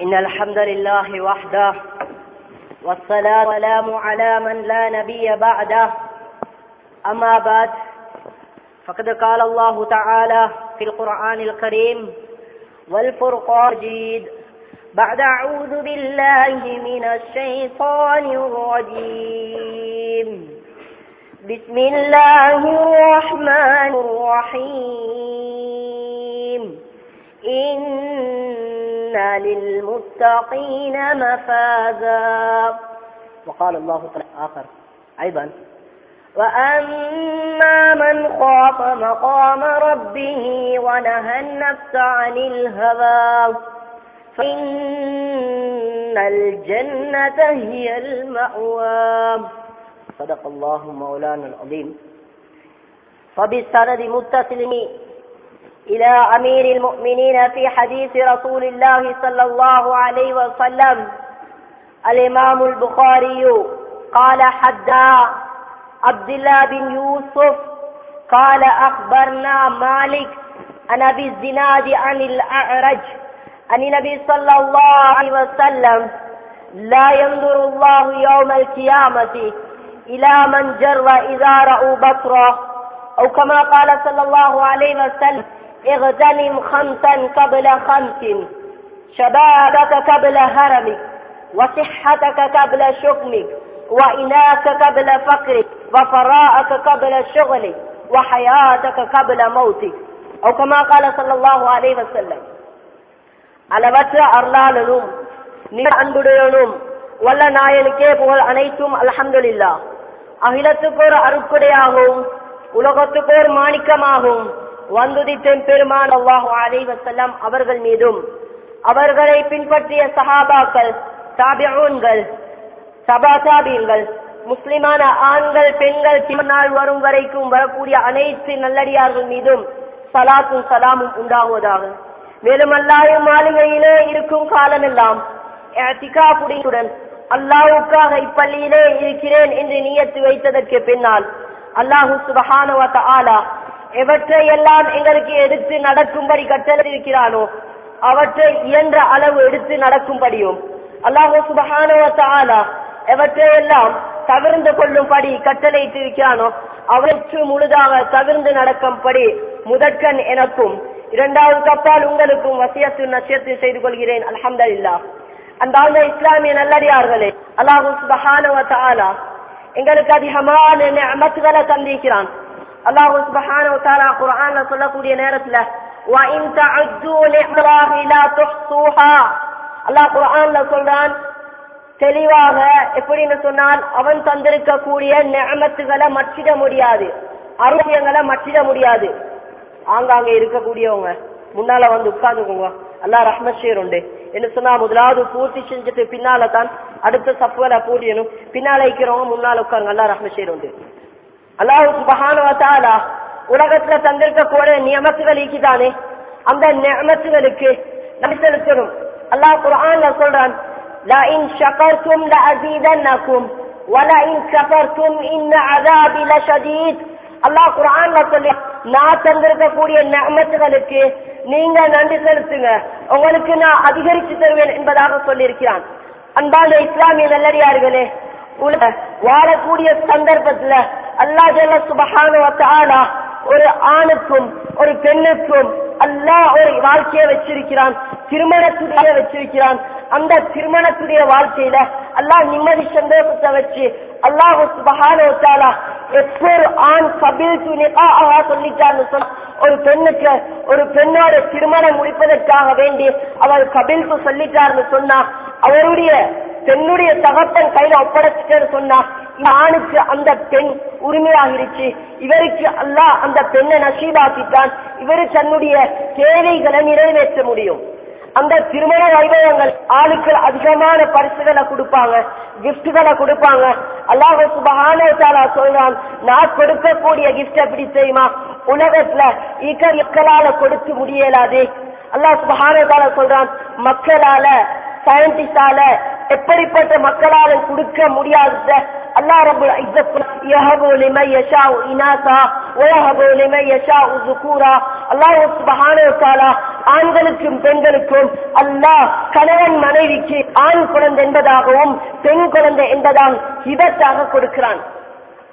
إن الحمد لله وحده والصلاة والسلام على من لا نبي بعده. أما بعد فقد قال الله تعالى في القرآن الكريم والفرقان المجيد بعد أعوذ بالله من الشيطان الرجيم. بسم الله الرحمن الرحيم. إن للمتقين مفازا. وقال الله تعالى آخر أيضا وأما من خاف مقام ربه ونهى النفس عن الهوى فإن الجنة هي المأوى. صدق الله مولانا العظيم. فبالسند متصل إلى أمير المؤمنين في حديث رسول الله صلى الله عليه وسلم. الإمام البخاري قال حدا عبد الله بن يوسف قال أخبرنا مالك عن أبي الزناد عن الأعرج عن النبي صلى الله عليه وسلم. لا ينظر الله يوم القيامة إلى من جر إذا رأوا بصره. أو كما قال صلى الله عليه وسلم اغتنم خمسا قبل خمس شبابك قبل هرمك وصحتك قبل شكمك وإناك قبل فقرك وفراءك قبل شغلك وحياتك قبل موتك أو كما قال صلى الله عليه وسلم அளவற்ற அருளாளனும் மிக அன்புடையனும் வல்ல நாயனுக்கே புகழ் அனைத்தும் அலமதுல்லா அகிலத்துக்கு ஒரு அருக்குடையாகவும் உலகத்துக்கு ஒரு மாணிக்கமாகவும் வந்துதித்தேன் பெருமான் அல்லாஹு அலை வசல்லாம் அவர்கள் மீதும். அவர்களை பின்பற்றிய சஹாபாக்கள் தாபியூன்கள் சபாசாபியங்கள் முஸ்லிமான ஆண்கள் பெண்கள் நாள் வரும் வரைக்கும் வரக்கூடிய அனைத்து நல்லடியார்கள் மீதும் சலாத்தும் சலாமும் உண்டாகுவதாக. மேலும் அல்லாஹும் மாளிகையிலே இருக்கும் காலமெல்லாம் புடியுடன் அல்லாவுக்காக இப்பள்ளியிலே இருக்கிறேன் என்று நியத்து வைத்ததற்கு பின்னால் அல்லாஹு சுபஹானுவ ஆலா எவற்றை எல்லாம் எங்களுக்கு எடுத்து நடக்கும்படி கட்டளிருக்கிறானோ அவற்றை இயன்ற அளவு எடுத்து நடக்கும்படியும் அல்லாஹோ சுபஹானுவ ஆலா எவற்றை எல்லாம் தவிர்ந்து கொள்ளும்படி கட்டளையிட்டிருக்கிறானோ அவற்று முழுதாக தவிர்ந்து நடக்கும்படி முதற்கண் எனக்கும் இரண்டாவது கப்பால் உங்களுக்கும் வசியத்து நசியத்து செய்து கொள்கிறேன். அலமது இல்லா அந்த ஆழ்ந்த இஸ்லாமிய நல்லடியார்களே அல்லாஹு தாலா எங்களுக்கு அதிகமான அமத்துகளை தந்திருக்கிறான். அல்லாஹு சுபஹான தாலா குரான்ல சொல்லக்கூடிய நேரத்துல அல்லாஹ் குரான்ல சொல்றான் தெளிவாக எப்படின்னு சொன்னால் அவன் தந்திருக்கக்கூடிய நியமத்துகளை மற்றிட முடியாது அருமையங்களை மற்றிட முடியாது. ஆங்காங்க இருக்கக்கூடியவங்க முன்னால வந்து உட்கார்ந்துக்கோங்க. அல்லா ரஹ்மஷேர் உண்டு. என்ன சொன்னா முதலாவது பூர்த்தி செஞ்சுட்டு பின்னால தான் அடுத்த சப்புகளை பூரியணும் பின்னால வைக்கிறவங்க முன்னால உட்காருங்க. அல்லா ரஹ்மஷேர் உண்டு. அல்லாஹு சுபஹானுவத்தாலா உலகத்துல தந்திருக்க கூட நியமத்துகள் ஈக்கிதானே அந்த நியமத்துகளுக்கு நம்பி செலுத்தணும் அல்லாஹ் குரான்ல சொல்றான் لئن شكرتم لأزيدنكم ولئن كفرتم إن عذابي لشديد அல்லாஹ் குரான்ல சொல்லி நான் தந்திருக்கக்கூடிய நமத்துகளுக்கு நீங்க நன்றி செலுத்துங்க உங்களுக்கு நான் அதிகரித்து தருவேன் என்பதாக சொல்லியிருக்கிறான் அன்பான இஸ்லாமிய நல்லடியார்களே வாழக்கூடிய சந்தர்ப்பத்துல அல்லா ஜல்ல சுபகான ஒரு ஆணுக்கும் ஒரு பெண்ணுக்கும் அல்லா ஒரு வாழ்க்கையை வச்சிருக்கிறான் திருமணத்துடைய வச்சிருக்கிறான். அந்த திருமணத்துடைய வாழ்க்கையில அல்லா நிம்மதி சந்தோஷத்தை வச்சு அல்லாஹ் சுபகான எப்போ ஆண் கபில் சொல்லிட்டான்னு சொன்ன ஒரு பெண்ணுக்கு ஒரு பெண்ணோட திருமணம் முடிப்பதற்காக வேண்டி அவர் கபில்க்கு சொல்லிட்டாருன்னு சொன்னா அவருடைய பெண்ணுடைய தகப்பன் கையில ஒப்படைச்சிட்டேன்னு சொன்னா ஆணுக்கு அந்த பெண் உரிமையாகிருச்சு. இவருக்கு அல்லாஹ் அந்த பெண்ணை நசீபாக்கிட்டான். இவரு தன்னுடைய தேவைகளை நிறைவேற்ற முடியும். அந்த திருமண வைபவங்கள் ஆளுக்கு அதிகமான பரிசுகளை கொடுப்பாங்க கிஃப்ட்களை கொடுப்பாங்க. அல்லாஹ் சுபஹான சொல்றான் நான் கொடுக்கக்கூடிய கிஃப்ட் எப்படி தெரியுமா? உலகத்துல இக்கலால கொடுத்து முடியலாது. அல்லாஹ் சுபகான சொல்றான் மக்களால சயின்டிஸ்டால எப்படிப்பட்ட மக்களால் கொடுக்க முடியாத அல்லாஹ் ரபுல் இஸ்ஸத் யஹபு லிமன் யஷாஉ இனாசா வயஹபு லிமன் யஷாஉ ذுகூரா அல்லாஹ் சுப்ஹானஹு ஆண்களுக்கும் பெண்களுக்கும் அல்லாஹ் கணவன் மனைவிக்கு ஆண் குழந்தை என்பதாகவும் பெண் குழந்தை என்பதாக ஹிபத்தாக கொடுக்கிறான்.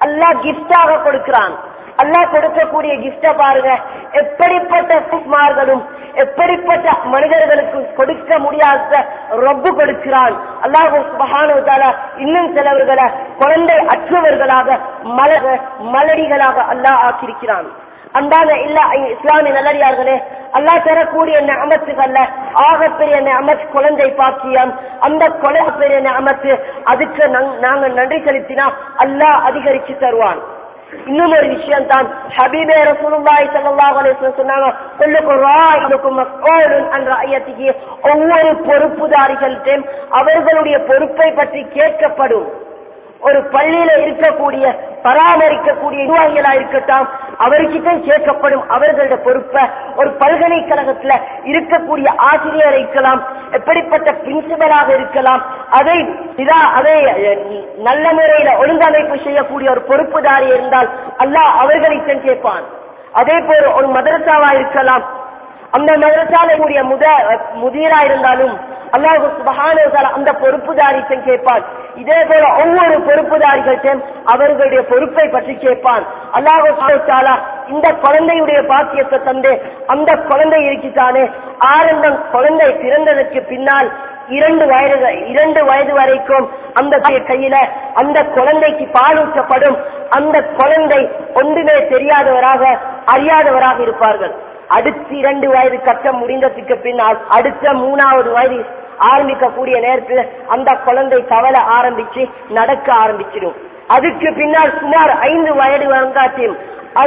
அல்லாஹ் கிஃப்டாக கொடுக்கிறான். அல்லாஹ் கொடுக்கக்கூடிய கிஃப்ட பாருங்க. எப்படிப்பட்ட குமார்களும் எப்படிப்பட்ட மனிதர்களுக்கு கொடுக்க முடியாத ரொப்பு கொடுக்கிறான். அல்லாஹு சுபஹானு இன்னும் சிலவர்களை குழந்தை அற்றவர்களாக மலர் மலடிகளாக அல்லாஹ் ஆக்கியிருக்கிறான். அன்பான இல்ல இஸ்லாமிய நல்லடியார்களே அல்லாஹ் தரக்கூடிய அமத்துகள்ல ஆகப்பெரிய அமத் குழந்தை பாக்கியம். அந்த குழந்தை பெரிய அமத்து அதுக்கு நங்- நாங்க நன்றி செலுத்தினா அல்லாஹ் அதிகரிச்சு தருவான். இன்னும் ஒரு விஷயம் தான் ஹபீபே ரசூலுல்லாஹி ஸல்லல்லாஹு அலைஹி வஸல்லம் சொன்னாங்க குல்லுக்கும் ராயிலுக்கும் மஸ்ஊலுன் அன் ரஅயத்திஹி ஒவ்வொரு பொறுப்புதாரிகள்கிட்டையும் அவர்களுடைய பொறுப்பை பற்றி கேட்கப்படும். ஒரு பள்ளியில இருக்கக்கூடிய பராமரிக்கக்கூடிய நிர்வாகிகளா இருக்கட்டும் அவர்கிட்ட கேட்கப்படும் அவர்களோட பொறுப்பை ஒரு பல்கலைக்கழகத்துல இருக்கக்கூடிய ஆசிரியர் இருக்கலாம் எப்படிப்பட்ட பிரின்சிபலாக இருக்கலாம் அதை இதா அதை நல்ல முறையில ஒழுங்கமைப்பு செய்யக்கூடிய ஒரு பொறுப்புதாரி இருந்தால் அல்லாஹ் அவர்களிடம் கேட்பான். அதே போல ஒரு மதரசாவா இருக்கலாம் அந்த மதரசால முத முதியரா இருந்தாலும் அல்லாஹு சுபகான அந்த பொறுப்புதாரிட்டம் கேட்பான். இதே போல ஒவ்வொரு பொறுப்புதாரிகள்ட்டும் அவர்களுடைய பொறுப்பை பற்றி கேட்பான். அல்லாஹு சாலா இந்த குழந்தையுடைய பாக்கியத்தை தந்து அந்த குழந்தை இருக்கித்தானே ஆரம்பம் குழந்தை பிறந்ததற்கு பின்னால் இரண்டு வயது இரண்டு வயது வரைக்கும் அந்த கையில அந்த குழந்தைக்கு பாலூட்டப்படும். அந்த குழந்தை ஒன்றுமே தெரியாதவராக அறியாதவராக இருப்பார்கள். அடுத்து இரண்டு வயது கட்டம் முடிந்ததுக்கு பின்னால் அடுத்த மூணாவது வயது ஆரம்பிக்கக்கூடிய நேரத்தில் அந்த குழந்தை கவலை ஆரம்பிச்சு நடக்க ஆரம்பிச்சிடும். அதுக்கு பின்னால் சுமார் ஐந்து வயது வந்தாச்சும்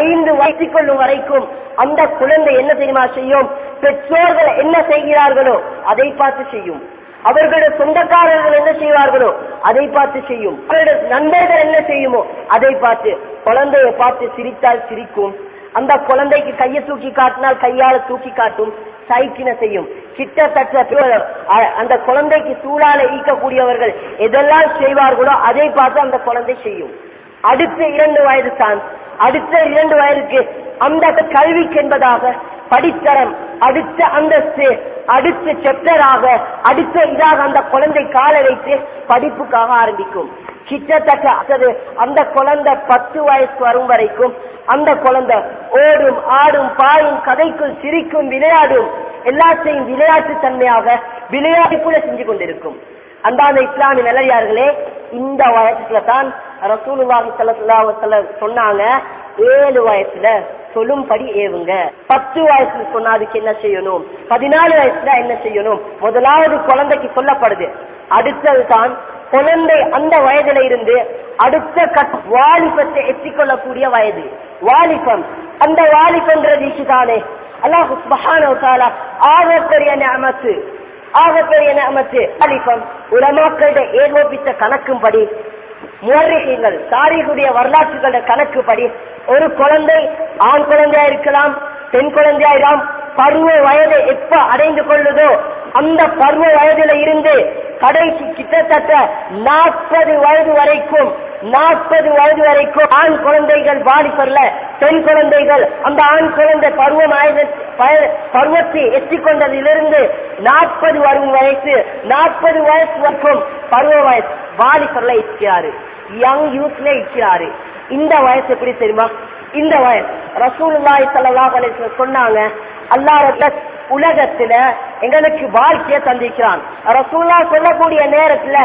ஐந்து வயசு கொள்ளும் வரைக்கும் அந்த குழந்தை என்ன தெரியுமா செய்யும்? பெற்றோர்கள் என்ன செய்கிறார்களோ அதை பார்த்து செய்யும். அவர்களுடைய சொந்தக்காரர்கள் என்ன செய்வார்களோ அதை பார்த்து செய்யும். அவருடைய நண்பர்கள் என்ன செய்யுமோ அதை பார்த்து குழந்தையை பார்த்து சிரித்தால் சிரிக்கும். அந்த குழந்தைக்கு கையை தூக்கி காட்டினால் கையால தூக்கி காட்டும் சைக்கின செய்யும். கிட்டத்தட்ட அந்த குழந்தைக்கு சூழால ஈக்கக்கூடியவர்கள் எதெல்லாம் செய்வார்களோ அதை பார்த்து அந்த குழந்தை செய்யும். அடுத்த இரண்டு வயது தான் அடுத்த இரண்டு வயதுக்கு அந்த கல்விக்கு என்பதாக படித்தரம் அடுத்த அந்தஸ்து அடுத்த செப்டராக அடுத்த இதாக அந்த குழந்தை கால வைத்து படிப்புக்காக ஆரம்பிக்கும். கிட்டத்தட்ட அதாவது அந்த குழந்தை பத்து வயசு வரும் வரைக்கும் அந்த குழந்தை ஓடும் ஆடும் பாயும் கதைக்கும் சிரிக்கும் விளையாடும் எல்லாத்தையும் விளையாட்டு தன்மையாக விளையாட்டுக்குள்ள செஞ்சு கொண்டிருக்கும். அந்த அந்த இஸ்லாமிய நிலையார்களே இந்த வயசுல தான் ரசூலுவாகி ஸல்லல்லாஹு சொன்னாங்க ஏழு வயசுல சொல்லும்படி ஏவுங்க. பத்து வயசுல சொன்னா அதுக்கு என்ன செய்யணும்? பதினாலு வயசுல என்ன செய்யணும்? முதலாவது குழந்தைக்கு சொல்லப்படுது. அடுத்தது தான் குழந்தை அந்த வயதுல இருந்து அடுத்த கட் வாலிபத்தை எத்திக்கொள்ளக்கூடிய வயது. வாலிபம். அந்த வாலிபன்றது தானே அல்லாஹ் சுப்ஹானஹு ஆகப்பெரிய நிஅமத்து ஆகப்பெரிய நிஅமத்து வாலிபம். உலமாக்களுடைய ஏகோபித்த கணக்கும்படி முறைகள் தாரிகுடைய வரலாற்றுகளோட கணக்குப்படி ஒரு குழந்தை ஆண் குழந்தையா இருக்கலாம் பெண் குழந்தையாய்தான் பருவ வயதை எப்ப அடைந்து கொள்ளுதோ அந்த பருவ வயதுல இருந்து கடைசி கிட்டத்தட்ட நாற்பது வயது வரைக்கும் நாற்பது வயது வரைக்கும் ஆண் குழந்தைகள் வாலிபர்ல பெண் குழந்தைகள் அந்த ஆண் குழந்தை பருவம் பருவத்தை எட்டிக்கொண்டதிலிருந்து நாற்பது வரும் வயசு நாற்பது வயசு வரைக்கும் பருவ வயசு வாலிபர்ல இருக்கிறாரு யங் யூத்ல இருக்கிறாரு இந்த வயசு எப்படி தெரியுமா? இந்த ரசூலுல்லாய் ரசூலுல்லாஹி ஸல்லல்லாஹு சொன்னாங்க அல்லாஹ் உலகத்துல எங்களுக்கு வாழ்க்கையை தந்திக்கிறான் ரசூல்லா சொல்லக்கூடிய நேரத்துல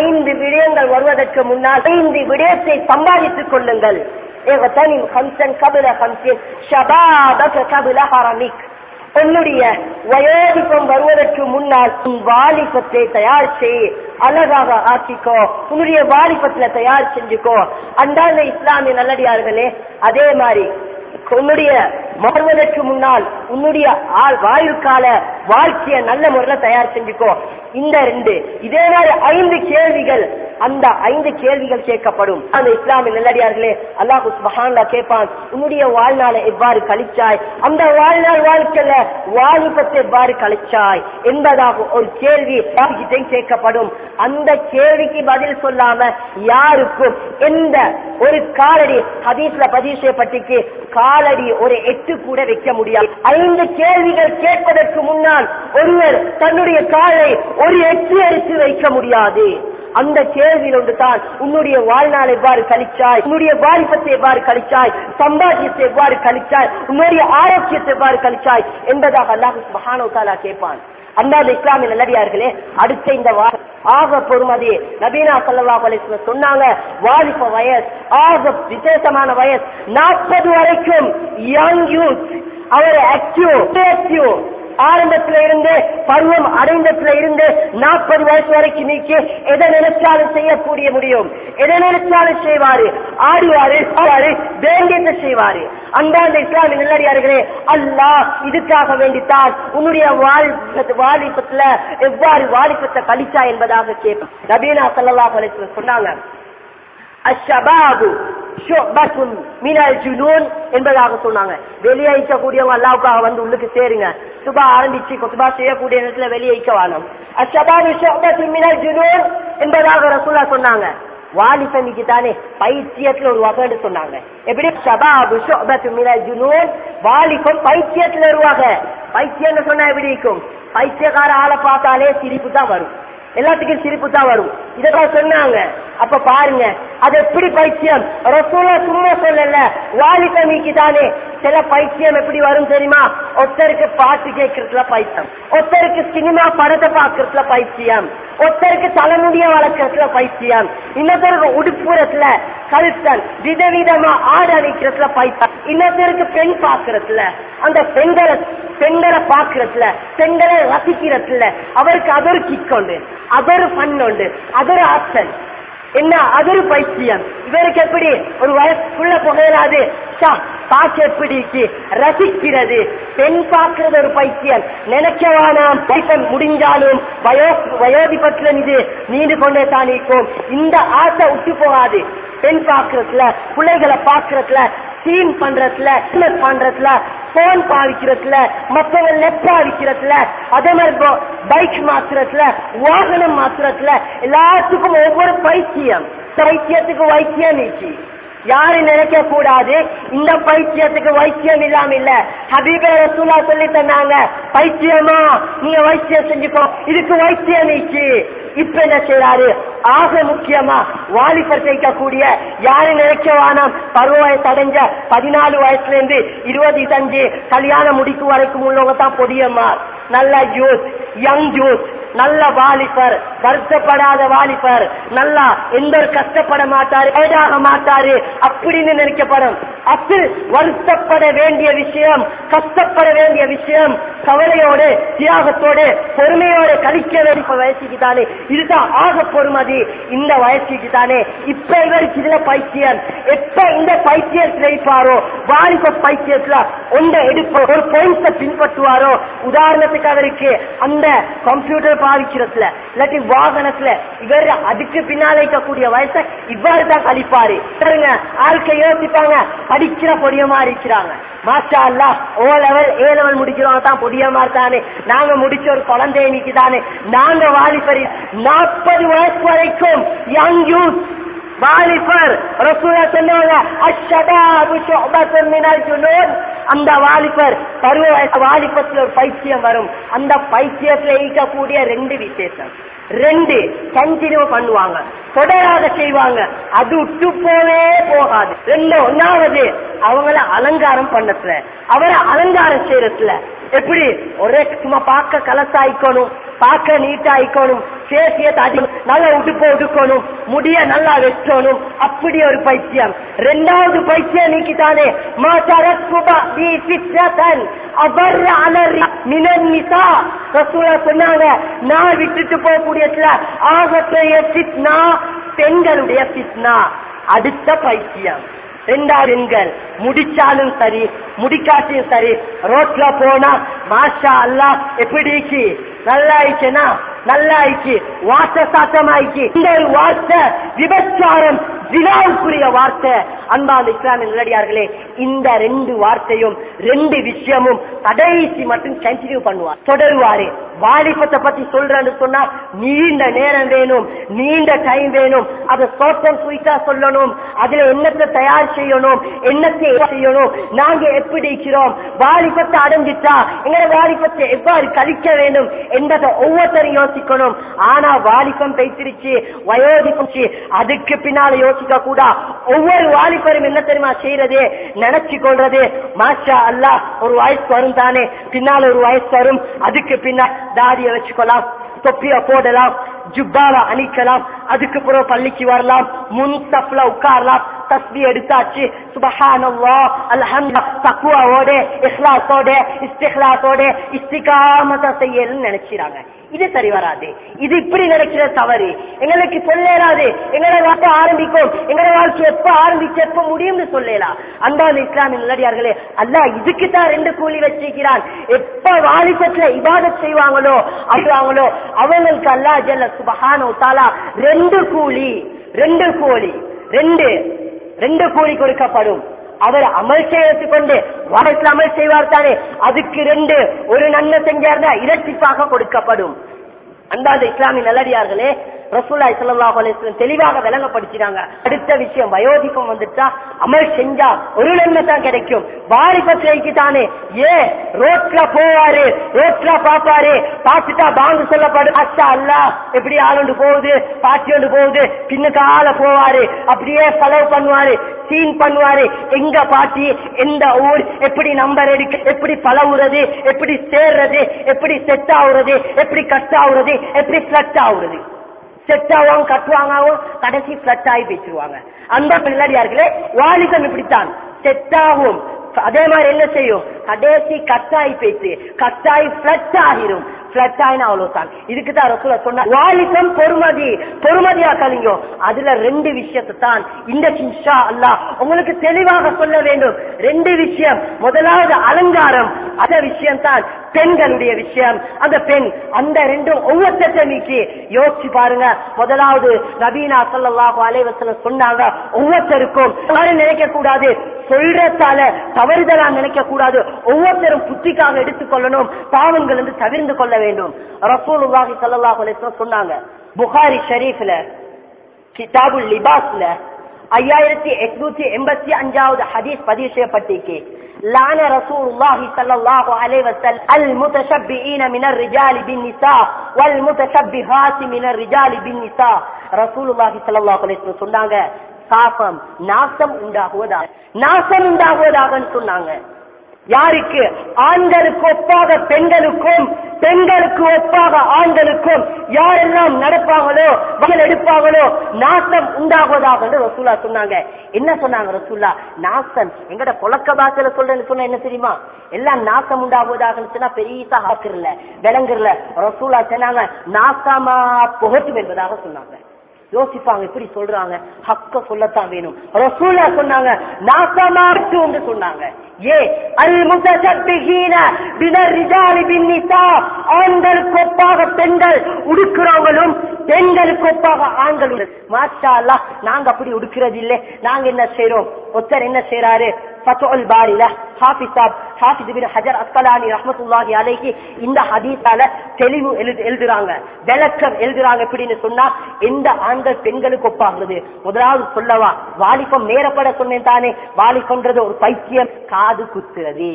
ஐந்து விடயங்கள் வருவதற்கு முன்னால் ஐந்து விடயத்தை சம்பாதித்துக் கொள்ளுங்கள். இக்தனிம் கம்சன் கபில ஹம்சின் ஷபாபக கபில ஹரமிக். உன்னுடைய வயோதிபம் வருவதற்கு முன்னால் உன் வாலிபத்தை தயார் செய். அழகாக ஆக்கிக்கோ. உன்னுடைய வாலிபத்துல தயார் செஞ்சுக்கோ. அந்தாண்ட இஸ்லாமிய நல்லடியார்களே அதே மாதிரி உன்னுடைய மாறுவதற்கு முன்னால் உன்னுடைய ஆள் வாயுக்கால வாழ்க்கைய நல்ல முறையில தயார் செஞ்சுக்கோ. இந்த ரெண்டு இதே மாதிரி ஐந்து கேள்விகள் அந்த ஐந்து கேள்விகள் கேட்கப்படும். அந்த இஸ்லாமிய நல்லடியார்களே அல்லாஹு சுபஹான்லா கேட்பான் உன்னுடைய வாழ்நாளை எவ்வாறு கழிச்சாய்? அந்த வாழ்நாள் வாழ்க்கையில வாலிபத்தை எவ்வாறு கழிச்சாய்? என்பதாக ஒரு கேள்வி கேட்கப்படும். அந்த கேள்விக்கு பதில் சொல்லாம யாருக்கும் எந்த ஒரு காலடி ஹதீஸ்ல பதிவு செய்யப்பட்டிருக்கு காலடி ஒரு எட்டு கூட வைக்க முடியாது. ஐந்து கேள்விகள் கேட்பதற்கு முன்னால் ஒருவர் தன்னுடைய காலை ஒரு எட்டு அரிசி வைக்க முடியாது. அந்த கேள்வியில் ஒன்று தான் உன்னுடைய வாழ்நாள் எவ்வாறு கழிச்சாய்? உன்னுடைய வாலிபத்தை எவ்வாறு கழிச்சாய்? சம்பாத்தியத்தை எவ்வாறு கழிச்சாய்? உன்னுடைய ஆரோக்கியத்தை எவ்வாறு கழிச்சாய்? என்பதாக அல்லாஹ் மகானோ தாலா கேட்பான். அந்தாத இஸ்லாமிய நல்லடியார்களே அடுத்த இந்த ஆக பொறுமதி நபீனா சல்லல்லாஹு சொன்னாங்க வாலிப வயசு ஆக விசேஷமான வயசு நாற்பது வரைக்கும் யங் யூத் அவர் ஆக்டிவ் ஆக்டிவ் ஆரம்பத்துல இருந்து பருவம் அடைந்தத்துல இருந்து நாற்பது வயசு வரைக்கும் நீக்கி எதை நினைச்சாலும் செய்யக்கூடிய முடியும். எதை நினைச்சாலும் செய்வாரு. ஆடுவாரு வேண்டியதை செய்வாரு. அன்பார்ந்த இஸ்லாமிய நல்லடியார்களே அல்லாஹ் இதுக்காக வேண்டித்தான் உன்னுடைய வாலிபத்துல எவ்வாறு வாலிபத்தை கழிச்சா என்பதாக கேட்போம் நபீனா சல்லா சொன்னாங்க அஷ்ஷபாபு என்பதாக சொன்னாங்க. வெளியேற்றக்கூடியவங்க அல்லாவுக்காக வந்து உள்ளுக்கு சேருங்க. சுபா ஆரம்பிச்சு கொத்துபா செய்யக்கூடிய நேரத்துல வெளியேற்க வானம் அஷ்ஷபாபு என்பதாக ரசூலா சொன்னாங்க. வாலிபனிக்கு தானே பைத்தியத்துல ஒரு வகைன்னு சொன்னாங்க. எப்படி? ஷபாபு ஜுனூன். வாலிபம் பைத்தியத்துல வருவாங்க பைத்தியம்னு சொன்னா எப்படி இருக்கும்? பைத்தியக்கார ஆளை பார்த்தாலே சிரிப்பு தான் வரும். எல்லாத்துக்கும் சிரிப்பு தான் வரும். இதெல்லாம் சொன்னாங்க. அப்ப பாருங்க அது எப்படி பைத்தியம்? ரசூலா சும்மா சொல்லல. வாலிசமிக்கு தானே. சில பைத்தியம் எப்படி வரும் தெரியுமா? ஒருத்தருக்கு பாட்டு கேட்கறதுல பைத்தியம். ஒருத்தருக்கு சினிமா படத்தை பாக்குறதுல பைத்தியம். ஒருத்தருக்கு தலைமுடிய வளர்க்கறதுல பைத்தியம். இன்னொருத்தருக்கு உடுப்புறத்துல கழுத்தல். விதவிதமா ஆடு அணிக்கிறதுல பைத்தியம். இன்னொருத்தருக்கு பெண் பாக்குறதுல அந்த பெண்களை பெண்களை பாக்குறதுல பெண்களை ரசிக்கிறதுல அவருக்கு அதொரு கிக் உண்டு அதொரு ஃபன் உண்டு அதொரு ஆப்ஷன் என்ன? அதொரு பைத்தியம். இவருக்கு எப்படி? ஒரு வயசுக்குள்ள புகையலாது ச்சா, பார்க்க எப்படி இருக்கு? ரசிக்கிறது. பெண் பார்க்கிறது ஒரு பைத்தியம். நினைக்கவானாம் பைத்தம் முடிஞ்சாலும் வயோ வயோதிபத்துல இது நீண்டு கொண்டே தான் இருக்கும். இந்த ஆசை விட்டு போகாது. பெண் பார்க்கறதுல பிள்ளைகளை பார்க்கறதுல சீன் பண்றதுல business பண்றதுல போன் பாவிக்கிறதுல மத்தவங்க நெட் பாவிக்கிறதுல அதே மாதிரி பைக் மாத்துறதுல வாகனம் மாத்துறதுல எல்லாத்துக்கும் ஒவ்வொரு பைத்தியம். பைத்தியத்துக்கு வைத்தியம் நீச்சி யாரு நினைக்க கூடாது இந்த பைத்தியத்துக்கு வைத்தியம் இல்லாம இல்ல. ஹபீபே ரசூலா சொல்லி தந்தாங்க பைத்தியமா நீங்க வைத்தியம் செஞ்சுக்கோ இதுக்கு வைத்தியம் நீச்சு இப்ப என்ன செய்யறாரு ஆக முக்கியமா வாலிபர் ஜெயிக்கக்கூடிய யாரு நினைக்க வேணாம் பருவ வயசு அடைஞ்ச பதினாலு வயசுல இருந்து இருபது அஞ்சு கல்யாணம் முடிக்கும் வரைக்கும் உள்ளவங்க தான் பொடியம்மா நல்ல யூத் யங் யூத் நல்ல வாலிபர் வருத்தப்படாத வாலிபர் நல்லா எந்த ஒரு கஷ்டப்பட மாட்டாரு ஏதாக மாட்டாரு அப்படின்னு நினைக்கப்படும். அப்பில் வருத்தப்பட வேண்டிய விஷயம் கஷ்டப்பட வேண்டிய விஷயம் கவலையோடு தியாகத்தோடு பொறுமையோடு கழிக்க வேண்டிய வயசுக்கு தானே. இதுதான் ஆக பொறுமதி. இந்த வயசுக்கு தானே. இப்ப இவருக்கு இதுல பைத்தியம். எப்ப இந்த பைத்தியத்துல இருப்பாரோ வாலிப பைத்தியத்துல ஒன்றை எடுப்ப ஒரு பாயிண்ட பின்பற்றுவாரோ உதாரணத்துக்கு அவருக்கு அந்த கம்ப்யூட்டர் பாதிக்கிறதுல இல்லாட்டி வாகனத்துல இவர் அதுக்கு பின்னால் இருக்கக்கூடிய வயசை இவ்வாறு தான் கழிப்பாரு. பாருங்க ஆட்கள் யோசிப்பாங்க படிக்கிற பொடியமா இருக்கிறாங்க. மாஸ்டா அல்லா ஓ லெவல் ஏ லெவல் முடிக்கிறவங்க தான் பொடியமா தானே நாங்க முடிச்ச ஒரு குழந்தை இன்னைக்கு தானே நாங்க வாலிபர் நாற்பது வயசு வரைக்கும் யங் யூத் வாலிபர். ரசூலா சொன்னாங்க அஷ்ஷபாபு ஷுபத்துன் மினல் ஜுனூன். அந்த வாலிபர் பருவ வயசு வாலிபத்துல ஒரு பைத்தியம் வரும். அந்த பைத்தியத்துல ஈக்கக்கூடிய ரெண்டு விசேஷம். ரெண்டு கண்டினியூ பண்ணுவாங்க. தொடராக செய்வாங்க. அது விட்டு போவே போகாது. ரெண்டு ஒன்னாவது அவங்கள அலங்காரம் பண்ணத்துல. அவரை அலங்காரம் செய்யறதுல. எப்படி? ஒரே சும்மா பார்க்க கலசாய்க்கணும். பார்க்க நீட்டா ஆயிக்கணும் பேசிய தாட்டி நல்லா உடுப்ப உடுக்கணும் முடிய நல்லா வெட்டணும். அப்படி ஒரு பைத்தியம். ரெண்டாவது பைத்தியம் நீக்கிட்டானே. மாசாரத் சுபா பி ஃபித்ரதன் அவர் அலர் மினன் நிசா ரசூலா சொன்னாங்க நான் விட்டுட்டு போகக்கூடியதுல ஆகப்பெரிய சித்னா பெண்களுடைய சித்னா அடுத்த பைத்தியம். ரெண்டாவது பெண்கள் முடிச்சாலும் சரி முடிக்காட்டியும் சரி ரோட்ல போனா மாஷா அல்லாஹ் எப்படி நல்லா ஆயிடுச்சுன்னா நல்லா ஆயிடுச்சு வாச சாத்தமாயிடுச்சு இந்த வார்த்தை விபச்சாரம் வினாவுக்குரிய வார்த்தை. அன்பாந்த இஸ்லாமிய நிலடியார்களே இந்த ரெண்டு வார்த்தையும் ரெண்டு விஷயமும் கடைசி மட்டும் கண்டினியூ பண்ணுவார். தொடருவாரு. வாலிபத்தை பத்தி சொல்றேன்னு சொன்னா நீண்ட நேரம் வேணும் நீண்ட டைம் வேணும். அதை சோட்டம் அண்ட் சொல்லணும். அதுல என்னத்தை தயார் செய்யணும் என்னத்தை செய்யணும் நாங்க எப்படி இருக்கிறோம் வாலிபத்தை அடைஞ்சிட்டா எங்க வாலிபத்தை எவ்வாறு கழிக்க வேண்டும் என்பதை ஒவ்வொருத்தரும் யோசிக்கணும். ஆனா வாலிபம் பேசிருச்சு வயோதிப்பு அதுக்கு பின்னால யோசிக்க கூடா ஒவ்வொரு வாலிபரும் என்ன தெரியுமா செய்யறது? நினைச்சு கொள்றது. மாஷா அல்லா ஒரு வயசு வரும் தானே. பின்னால ஒரு வயசு வரும் அதுக்கு பின்னால் தாடிய வச்சுக்கலாம் தொப்பிய போடலாம் ஜுப்பால அணிக்கலாம் அதுக்கு பிறகு பள்ளிக்கு வரலாம் முன் தப்ல உட்காரலாம் தஸ்பி எடுத்தாச்சு சுபஹானல்லா அல்ஹம்து தக்குவாவோட இஸ்லாத்தோட இஸ்திஹ்லாத்தோட இஸ்திகாமத செய்யணும்னு நினைச்சிராங்க இது சரி வராது இது இப்படி நினைக்கிற தவறு எங்களுக்கு சொல்லலாது எங்களை வாழ்க்கை ஆரம்பிக்கும் எங்களை வாழ்க்கை எப்ப ஆரம்பிச்சு எப்ப முடியும்னு சொல்லலாம் அன்பான இஸ்லாமிய நல்லடியார்களே அல்ல இதுக்கு தான் ரெண்டு கூலி வச்சிருக்கிறான் எப்ப வாலிபத்துல இபாதத் செய்வாங்களோ அழுவாங்களோ அவங்களுக்கு அல்லா ஜல்ல சுபஹானோ தாலா ரெண்டு கூலி ரெண்டு கூலி ரெண்டு ரெண்டு கூலி கொடுக்கப்படும். அவர் அமல் செய்து கொண்டு வாரத்தில் அமல் செய்வார் தானே? அதுக்கு ரெண்டு ஒரு நன்மை செஞ்சார்னா இரட்டிப்பாக கொடுக்கப்படும். அந்தாத இஸ்லாமிய நல்லடியார்களே ரசூல்லாய் ஸல்லல்லாஹு அலைஹி தெளிவாக விளங்கப்படுத்தினாங்க. அடுத்த விஷயம் வயோதிகம் வந்துட்டா அமல் செஞ்சா ஒரு நன்மை தான் கிடைக்கும். வாலிபத்திரைக்கு தானே. ஏ ரோட்ல போவாரு ரோட்ல பாப்பாரு பார்த்துட்டா பாங்கு சொல்லப்படும். அச்சா அல்ல எப்படி ஆளுண்டு போகுது பாட்டி ஒன்று போகுது பின்னுக்கு ஆள போவாரு. அப்படியே செலவு பண்ணுவாரு சீன் பண்ணுவாரு. எங்க பாட்டி எந்த ஊர் எப்படி நம்பர் எடுக்க எப்படி பழகுறது எப்படி சேர்றது எப்படி செட் ஆகுறது எப்படி கட் ஆகுறது எப்படி பிளட் ஆகுறது. செட் ஆகும் கட்டுவாங்க கடைசி பிளட் ஆகி பேசிடுவாங்க அந்த பிள்ளாடியார்களே வாலிபம் இப்படித்தான். செட் ஆகும் அதே மாதிரி என்ன செய்யும்? கடைசி கட்டாய் பேச்சு கட்டாய் பிளட் ஆகிரும். பிளட் ஆகினா அவ்வளவுதான். இதுக்கு தான் ரசூல சொன்ன வாலிபம் பொறுமதி. பொறுமதியா கலிங்க? அதுல ரெண்டு விஷயத்தை தான் இந்த இன்ஷா அல்லாஹ் உங்களுக்கு தெளிவாக சொல்ல வேண்டும். ரெண்டு விஷயம். முதலாவது அலங்காரம். அந்த விஷயம் தான் பெண்களுடைய விஷயம். அந்த பெண் அந்த ரெண்டும் ஒவ்வொருத்தமைக்கு யோசிச்சு பாருங்க. முதலாவது நபீனா சல்லாஹு அலைவசன சொன்னாங்க ஒவ்வொருத்தருக்கும் யாரும் நினைக்க கூடாது சொல்றதால தவறுதலா நினைக்க கூடாது ஒவ்வொருத்தரும் புத்திக்காக எடுத்துக்கொள்ளணும் பாவங்கள் வந்து தவிர்ந்து கொள்ள வேண்டும். ரசூலுல்லாஹி ஸல்லல்லாஹு அலைஹி சொன்னாங்க புகாரி ஷரீஃப்ல கிதாபுல் லிபாஸ்ல ஐயாயிரத்தி எட்நூத்தி எண்பத்தி அஞ்சாவது ஹதீஸ் பதிவு செய்யப்பட்டிருக்கு لعن رسول الله صلى الله عليه وسلم المتشبئين من الرجال بالنساء والمتشبهات من الرجال بالنساء رسول الله صلى الله عليه وسلم சொன்னாங்க சாபம் நாசம் உண்டாகுவதாக நாசம் உண்டாகுவதாகன்னு சொன்னாங்க யாருக்கு? ஆண்களுக்கு ஒப்பாக பெண்களுக்கும். பெண்களுக்கு ஒப்பாக ஆண்களுக்கும். யாரெல்லாம் நடப்பாங்களோ வகல் எடுப்பாங்களோ நாசம் உண்டாகுவதாக ரசூல்லா சொன்னாங்க. என்ன சொன்னாங்க ரசூல்லா நாசம். எங்கட புழக்க பாக்கல சொல்றேன்னு சொன்னா என்ன தெரியுமா? எல்லாம் நாசம் உண்டாகுவதாக சொன்னா பெரியசா ஆக்குறல விளங்குறல. ரசூல்லா சொன்னாங்க நாசமா புகட்டும் என்பதாக சொன்னாங்க. யோசிப்பாங்க இப்படி சொல்றாங்க. ஹக்க சொல்லத்தான் வேணும். ரசூலா சொன்னாங்க நாசமா என்று சொன்னாங்க. ஏ அல் ஆண்களுக்கு ஒப்பாக பெண்கள் உடுக்கிறவங்களும் பெண்களுக்கு ஒப்பாக ஆண்கள் மாஷா நாங்க அப்படி உடுக்கிறது இல்லை நாங்க என்ன செய்யறோம் ஒத்தர் என்ன செய்யறாரு ஃபத்துல் பாரில ஹாஃபிஸ் சாப் ஹாஃபிஸ் ஹஜர் அஸ்கலானி இந்த ஹதீஸால தெளிவு எழுது எழுதுறாங்க. விளக்கம் எழுதுறாங்க எப்படின்னு சொன்னா எந்த ஆண்கள் பெண்களுக்கு ஒப்பாகிறது. முதலாவது சொல்லவா வாலிபம் நேரப்பட சொன்னேன் தானே. வாலிபம்ன்றது ஒரு பைத்தியம். காது குத்துறது.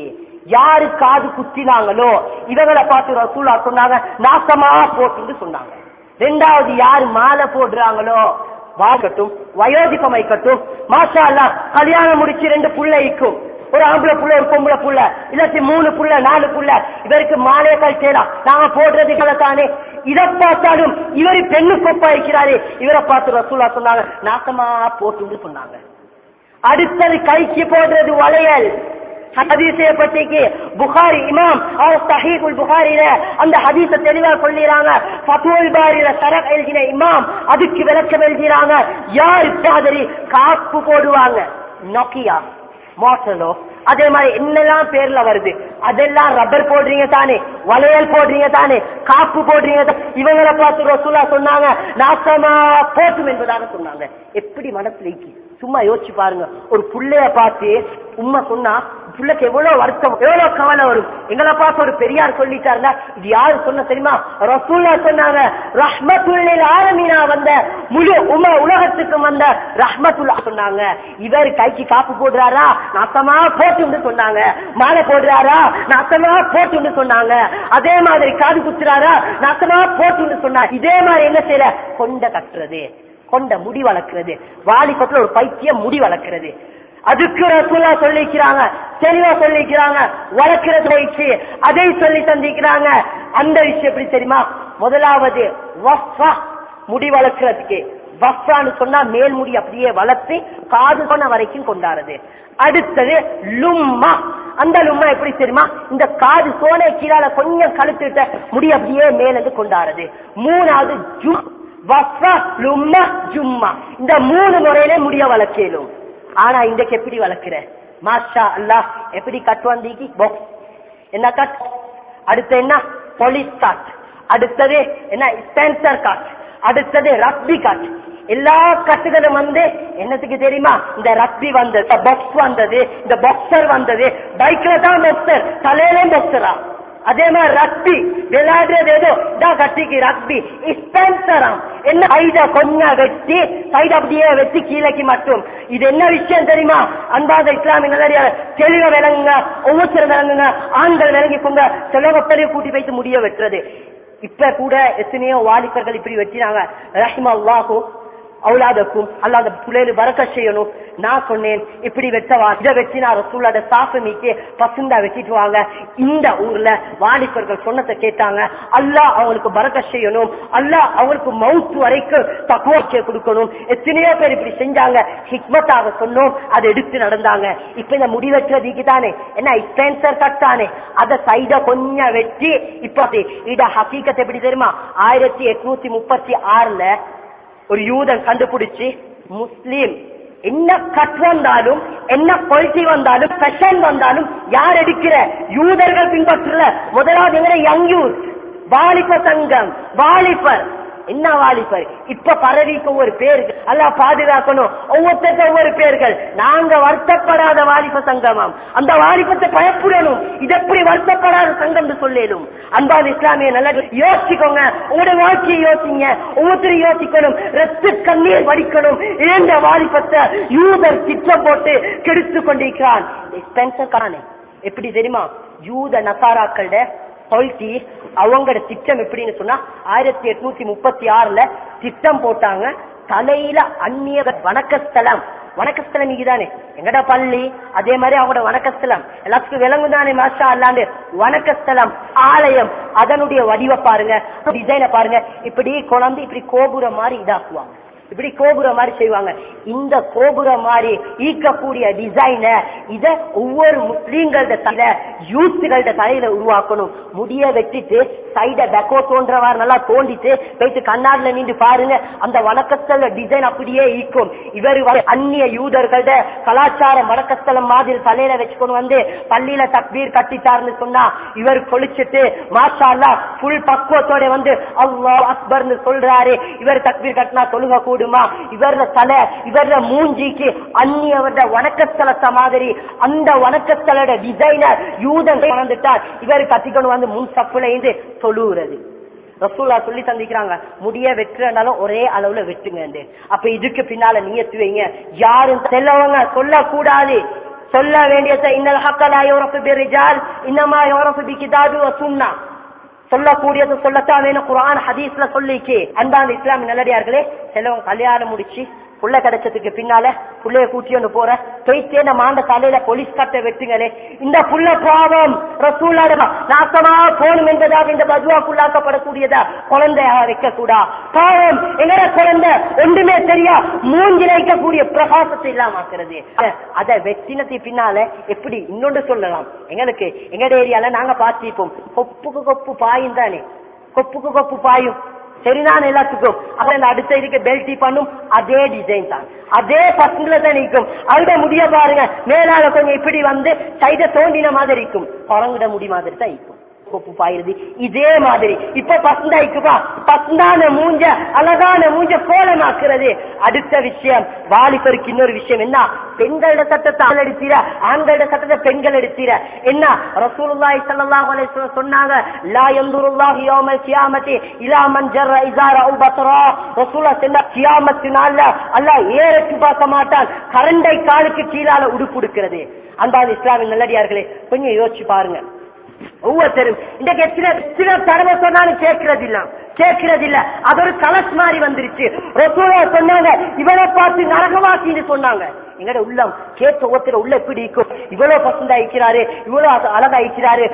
யாரு காது குத்தினாங்களோ இவங்களை பார்த்து ரசூலா சொன்னாங்க நாசமா போட்டுன்னு சொன்னாங்க. ரெண்டாவது யாரு மாலை போடுறாங்களோ வாக்கட்டும் வயோதிகம் வைக்கட்டும் மாஷா கல்யாணம் முடிச்சு ரெண்டு புள்ள இக்கும் ஒரு ஆம்பளை புள்ள ஒரு பொம்பளை புள்ள இல்லாட்டி மூணு புள்ள நாலு புள்ள இவருக்கு மாலையை கழிச்சேலாம் நாங்க போடுறது கலத்தானே இதை பார்த்தாலும் இவரு பெண்ணு கொப்பா இருக்கிறாரு இவரை பார்த்து ரசூலா சொன்னாங்க நாசமா போட்டுன்னு சொன்னாங்க. அடுத்தது கைக்கு போடுறது வளையல். ஹதீசப்பட்டிக்கு புகாரி இமாம் அவர் சஹீபுல் புகாரில அந்த ஹதீஸை தெளிவா சொல்லிறாங்க. ஃபத்துல் பாரில சரக் எழுதின இமாம் அதுக்கு விளக்கம் எழுதிறாங்க. யார் காதரி காப்பு போடுவாங்க. நோக்கியா? மோட்டலோ அதே மாதிரி என்னெல்லாம் பேர்ல வருது? அதெல்லாம் ரப்பர் போடுறீங்க தானே? வளையல் போடுறீங்க தானே? காப்பு போடுறீங்க தானே. இவங்களை பார்த்து ரசூலா சொன்னாங்க நாசமா போட்டும் என்பதாக சொன்னாங்க. எப்படி மனசுல சும்மா யோசிச்சு பாருங்க. ஒரு புள்ளைய பார்த்து உண்மை சொன்னா பிள்ளைக்கு எவ்வளவு வருத்தம் எவ்வளவு கவலை வரும். எங்களை பார்த்து ஒரு பெரியார் சொல்லிட்டாருன்னா இது யாரு சொன்ன தெரியுமா? ரசூல்லா சொன்னாங்க ரஹ்மத்துள்ளில் ஆரமீனா வந்த முழு உம உலகத்துக்கும் வந்த ரஹ்மத்துல்லா சொன்னாங்க. இவர் கைக்கு காப்பு போடுறாரா? நாசமா போட்டுன்னு சொன்னாங்க. மாலை போடுறாரா? நாசமா போட்டுன்னு சொன்னாங்க. அதே மாதிரி காது குத்துறாரா? நாசமா போட்டுன்னு சொன்னாங்க இதே மாதிரி என்ன செய்யல? கொண்ட கட்டுறது. கொண்ட முடி வளர்க்கிறது. வாலிபத்துல ஒரு பைத்தியம் முடி வளர்க்கிறது. அதுக்கு ரசூல்லா சொல்லிக்கிறாங்க தெளிவா சொல்லிக்கிறாங்க வளர்க்கிறது வச்சு அதை சொல்லி தந்திக்கிறாங்க அந்த விஷயம் எப்படி தெரியுமா? முதலாவது முடி வளர்க்கறதுக்கு. வஃப்ரான்னு சொன்னா மேல் முடி அப்படியே வளர்த்து காது கொண்ட வரைக்கும் கொண்டாடுறது. அடுத்தது லும்மா. அந்த லும்மா எப்படி தெரியுமா? இந்த காது சோனை கீழால கொஞ்சம் கழுத்துட்ட முடி அப்படியே மேலிருந்து கொண்டாடுறது. மூணாவது ஜூ ஜும்மா. இந்த மூணு முறையிலே முடிய வளர்க்கலும். ஆனா இன்றைக்கு எப்படி வளர்க்கிற? மாஷா அல்லாஹ் எப்படி கட் வந்தீங்க பாக்ஸ் என்ன கட் அடுத்து என்ன? போலீஸ் காட் அடுத்தது என்ன? ஸ்பென்சர் காட் அடுத்தது ரக்பி காட் எல்லா கட்டுகளும் வந்து என்னத்துக்கு தெரியுமா? இந்த ரக்பி வந்தது பாக்ஸ் வந்தது இந்த பாக்ஸர் வந்தது. பைக்ல தான் பாக்ஸர் தலையிலே பாக்ஸரா அதே மாதிரி ரக்பி விளையாடுறது ஏதோ இதான் கட்டிக்கு ரக்பி ஸ்பென்சராம் என்ன சைட கொஞ்சம் வச்சு சைட அப்படியே வச்சு கீழக்கி மட்டும். இது என்ன விஷயம் தெரியுமா? அன்பாத இஸ்லாமிய நல்ல தெளிவ விளங்குங்க ஒவ்வொருத்தர் விளங்குங்க ஆண்கள் விளங்கி கொங்க செலவப்பலையும் கூட்டி வைத்து முடிய வெட்டுறது. இப்ப கூட எத்தனையோ வாலிபர்கள் இப்படி வெட்டினாங்க. ரஹ்மா அல்லாஹும் அவுலாதக்கும் அல்லாத புள்ளையில வரக்க செய்யணும். நான் சொன்னேன் இப்படி வெட்டவா? இதை வெட்டினா ரசூலோட சாஃபு மீக்கே பசுந்தா வெட்டிட்டு வாங்க. இந்த ஊர்ல வாலிபர்கள் சொன்னதை கேட்டாங்க. அல்லாஹ் அவங்களுக்கு பறக்க செய்யணும். அல்லாஹ் அவங்களுக்கு மவுத்து வரைக்கும் தக்குவச்சை கொடுக்கணும். எத்தனையோ பேர் இப்படி செஞ்சாங்க. ஹிக்மத்தாக சொன்னோம். அதை எடுத்து நடந்தாங்க. இப்ப இந்த முடி தீக்குதானே என்ன ஸ்பென்சர் கட்டானே அதை சைட கொஞ்சம் வெட்டி இப்ப இட ஹசீக்கத்தை எப்படி தெரியுமா? ஆயிரத்தி எட்நூத்தி முப்பத்தி ஆறுல ஒரு யூதன் கண்டுபிடிச்சு முஸ்லீம் என்ன கட் வந்தாலும் என்ன குவாலிட்டி வந்தாலும் ஃபேஷன் வந்தாலும் யார் எடுக்கிற யூதர்கள் பின்பற்றல முதலாவது எங்க யங் யூத் வாலிப சங்கம் வாலிபர் என்ன வாலிபர் இப்ப பரவிக்கு ஒவ்வொரு பேர் அல்ல பாதுகாக்கணும். ஒவ்வொருத்தருக்கு ஒவ்வொரு பேர்கள். நாங்க வருத்தப்படாத வாலிப சங்கமாம். அந்த வாலிபத்தை பயப்படணும். இது எப்படி வருத்தப்படாத சங்கம் சொல்லிடும் அன்பாது இஸ்லாமிய நல்ல யோசிக்கோங்க. உங்களோட வாழ்க்கையை யோசிங்க. ஒவ்வொருத்தரும் யோசிக்கணும். ரத்து கண்ணீர் வடிக்கணும். இழந்த வாலிபத்தை யூதர் திட்டம் போட்டு கெடுத்து கொண்டிருக்கிறான். எப்படி தெரியுமா? யூத நசாராக்கள குவாலிட்டி அவங்களோட திட்டம் எப்படின்னு சொன்னா ஆயிரத்தி எட்நூத்தி முப்பத்தி ஆறுல திட்டம் போட்டாங்க. தலையில அந்நிய வணக்கஸ்தலம். வணக்கஸ்தலம் நீங்கதானே எங்கட பள்ளி? அதே மாதிரி அவங்களோட வணக்கஸ்தலம். எல்லாத்துக்கும் விலங்கு தானே மாஸ்டா அல்லாண்டு வணக்கஸ்தலம் ஆலயம். அதனுடைய வடிவ பாருங்க டிசைனை பாருங்க. இப்படி குழந்தை இப்படி கோபுரம் மாதிரி இதாக்குவாங்க. இப்படி கோபுரம் மாதிரி செய்வாங்க. இந்த கோபுரம் மாதிரி ஈக்கக்கூடிய டிசைன இத ஒவ்வொரு முஸ்லீம்களோட தலை யூத்துகளோட தலையில உருவாக்கணும். முடிய வெட்டிட்டு சைட பெக்கோ தோன்றவாறு நல்லா தோண்டிட்டு போயிட்டு கண்ணாடில நின்று பாருங்க. அந்த வணக்கத்தல டிசைன் அப்படியே ஈக்கும் இவர் அந்நிய யூதர்களோட கலாச்சார வணக்கஸ்தலம் மாதிரி தலையில வச்சுக்கொண்டு வந்து பள்ளியில தக்பீர் கட்டிட்டாருன்னு சொன்னா இவர் கொளிச்சிட்டு மாஷா ஃபுல் புல் பக்குவத்தோட வந்து அவ்வளோ அக்பர்னு சொல்றாரு. இவர் தக்பீர் கட்டினா தொழுக கூடுமா? இவர தலை இவர மூஞ்சிக்கு அந்நியவர வணக்கஸ்தலத்தை மாதிரி அந்த வணக்கத்தலோட டிசைனர் யூதன் வளர்ந்துட்டார் இவர் கத்திக்கொண்டு வந்து முன் சப்புல இருந்து தொழுகிறது ரசூல்லா சொல்லி சந்திக்கிறாங்க முடிய வெட்டுறனாலும் ஒரே அளவுல வெட்டுங்க அப்ப இதுக்கு பின்னால நியத்து வைங்க. யாரும் செல்லவங்க சொல்லக்கூடாது. சொல்ல வேண்டியதை இன்னல் ஹக்கலா யோரப்பு பிரிஜால் இன்னமா யோரப்பு பி கிதாபி வ சுன்னா சொல்லக்கூடியது சொல்லத்தான் வேணும் குர்ஆன் ஹதீஸ்ல சொல்லிக்கு அன்பான இஸ்லாமிய நல்லடியார்களே சிலவங்க கல்யாணம் முடிச்சு புள்ள கிடைச்சதுக்கு பின்னால புள்ளைய கூட்டி ஒன்று போற. போயிட்டே நம்ம ஆண்ட தலையில போலீஸ் காட்ட வெட்டுங்களே. இந்த புள்ள பாவம். ரசூலாட நாசமா போகணும் என்பதாக இந்த பதுவாக்குள்ளாக்கப்படக்கூடியதா? குழந்தையாக வைக்கக்கூடா. பாவம். எங்கட குழந்தை? ஒன்றுமே தெரியா. மூஞ்சில வைக்கக்கூடிய பிரகாசத்தை இல்லாமக்கிறது அத வெட்டினத்தை பின்னால எப்படி இன்னொன்று சொல்லலாம். எங்களுக்கு எங்கட ஏரியால நாங்க பார்த்திப்போம் கொப்புக்கு கொப்பு பாயும் தானே. கொப்புக்கு கொப்பு பாயும். சரிதான் எல்லாத்துக்கும். அப்ப இந்த அடுத்த இதுக்கு பெல்ட் பண்ணும். அதே டிசைன் தான். அதே பசங்களை தான் இருக்கும் அங்க முடிய பாருங்க. மேலால கொஞ்சம் இப்படி வந்து சைட தோண்டின மாதிரி இருக்கும். குரங்குட முடி மாதிரி தான் இருக்கும். கொப்பு பாயிருது. இதே மாதிரி. இப்ப பசுந்தாய்க்குப்பா பசுந்தான மூஞ்ச அழகான மூஞ்ச கோலமாக்குறது. அடுத்த விஷயம் வாலிபருக்கு இன்னொரு விஷயம் என்ன? பெண்களோட சட்டத்தை ஆள் எடுத்தீர? ஆண்களோட சட்டத்தை பெண்கள் எடுத்தீர? என்ன? ரசூலுல்லாஹி ஸல்லல்லாஹு அலைஹி வஸல்லம் சொன்னாங்க லா யன்துருல்லாஹு யௌமல் கியாமத்தி இலா மன் ஜர்ர இஸார அவு பத்ரா. ரசூலுல்லாஹ் சொன்ன கியாமத்து நாள்ல அல்லாஹ் ஏறக்கு பார்க்க மாட்டான். கரண்டை காலுக்கு கீழால உடுப்பு உடுக்கிறது. அன்பான இஸ்லாமிய நல்லடியார்களே கொஞ்சம் யோசிச்சு பாருங்க. ஒவ்வொருத்தரும். இன்றைக்கு எத்தனை எத்தனை தடவை சொன்னாலும் கேட்கறது இல்ல கேட்கறது இல்ல அது ஒரு கலஸ் மாதிரி வந்துருச்சு. சொன்னாங்க இவனை பார்த்து நரகவாசின்னு சொன்னாங்க. எங்கட உள்ளம் கேட்ட ஒருத்தர் உள்ள எப்படி இருக்கும் இவ்வளவு பசந்த ஆயிக்கிறாரு இவ்வளவு அழகாயிக்கிறாரு அழகா இருக்கிறாரு.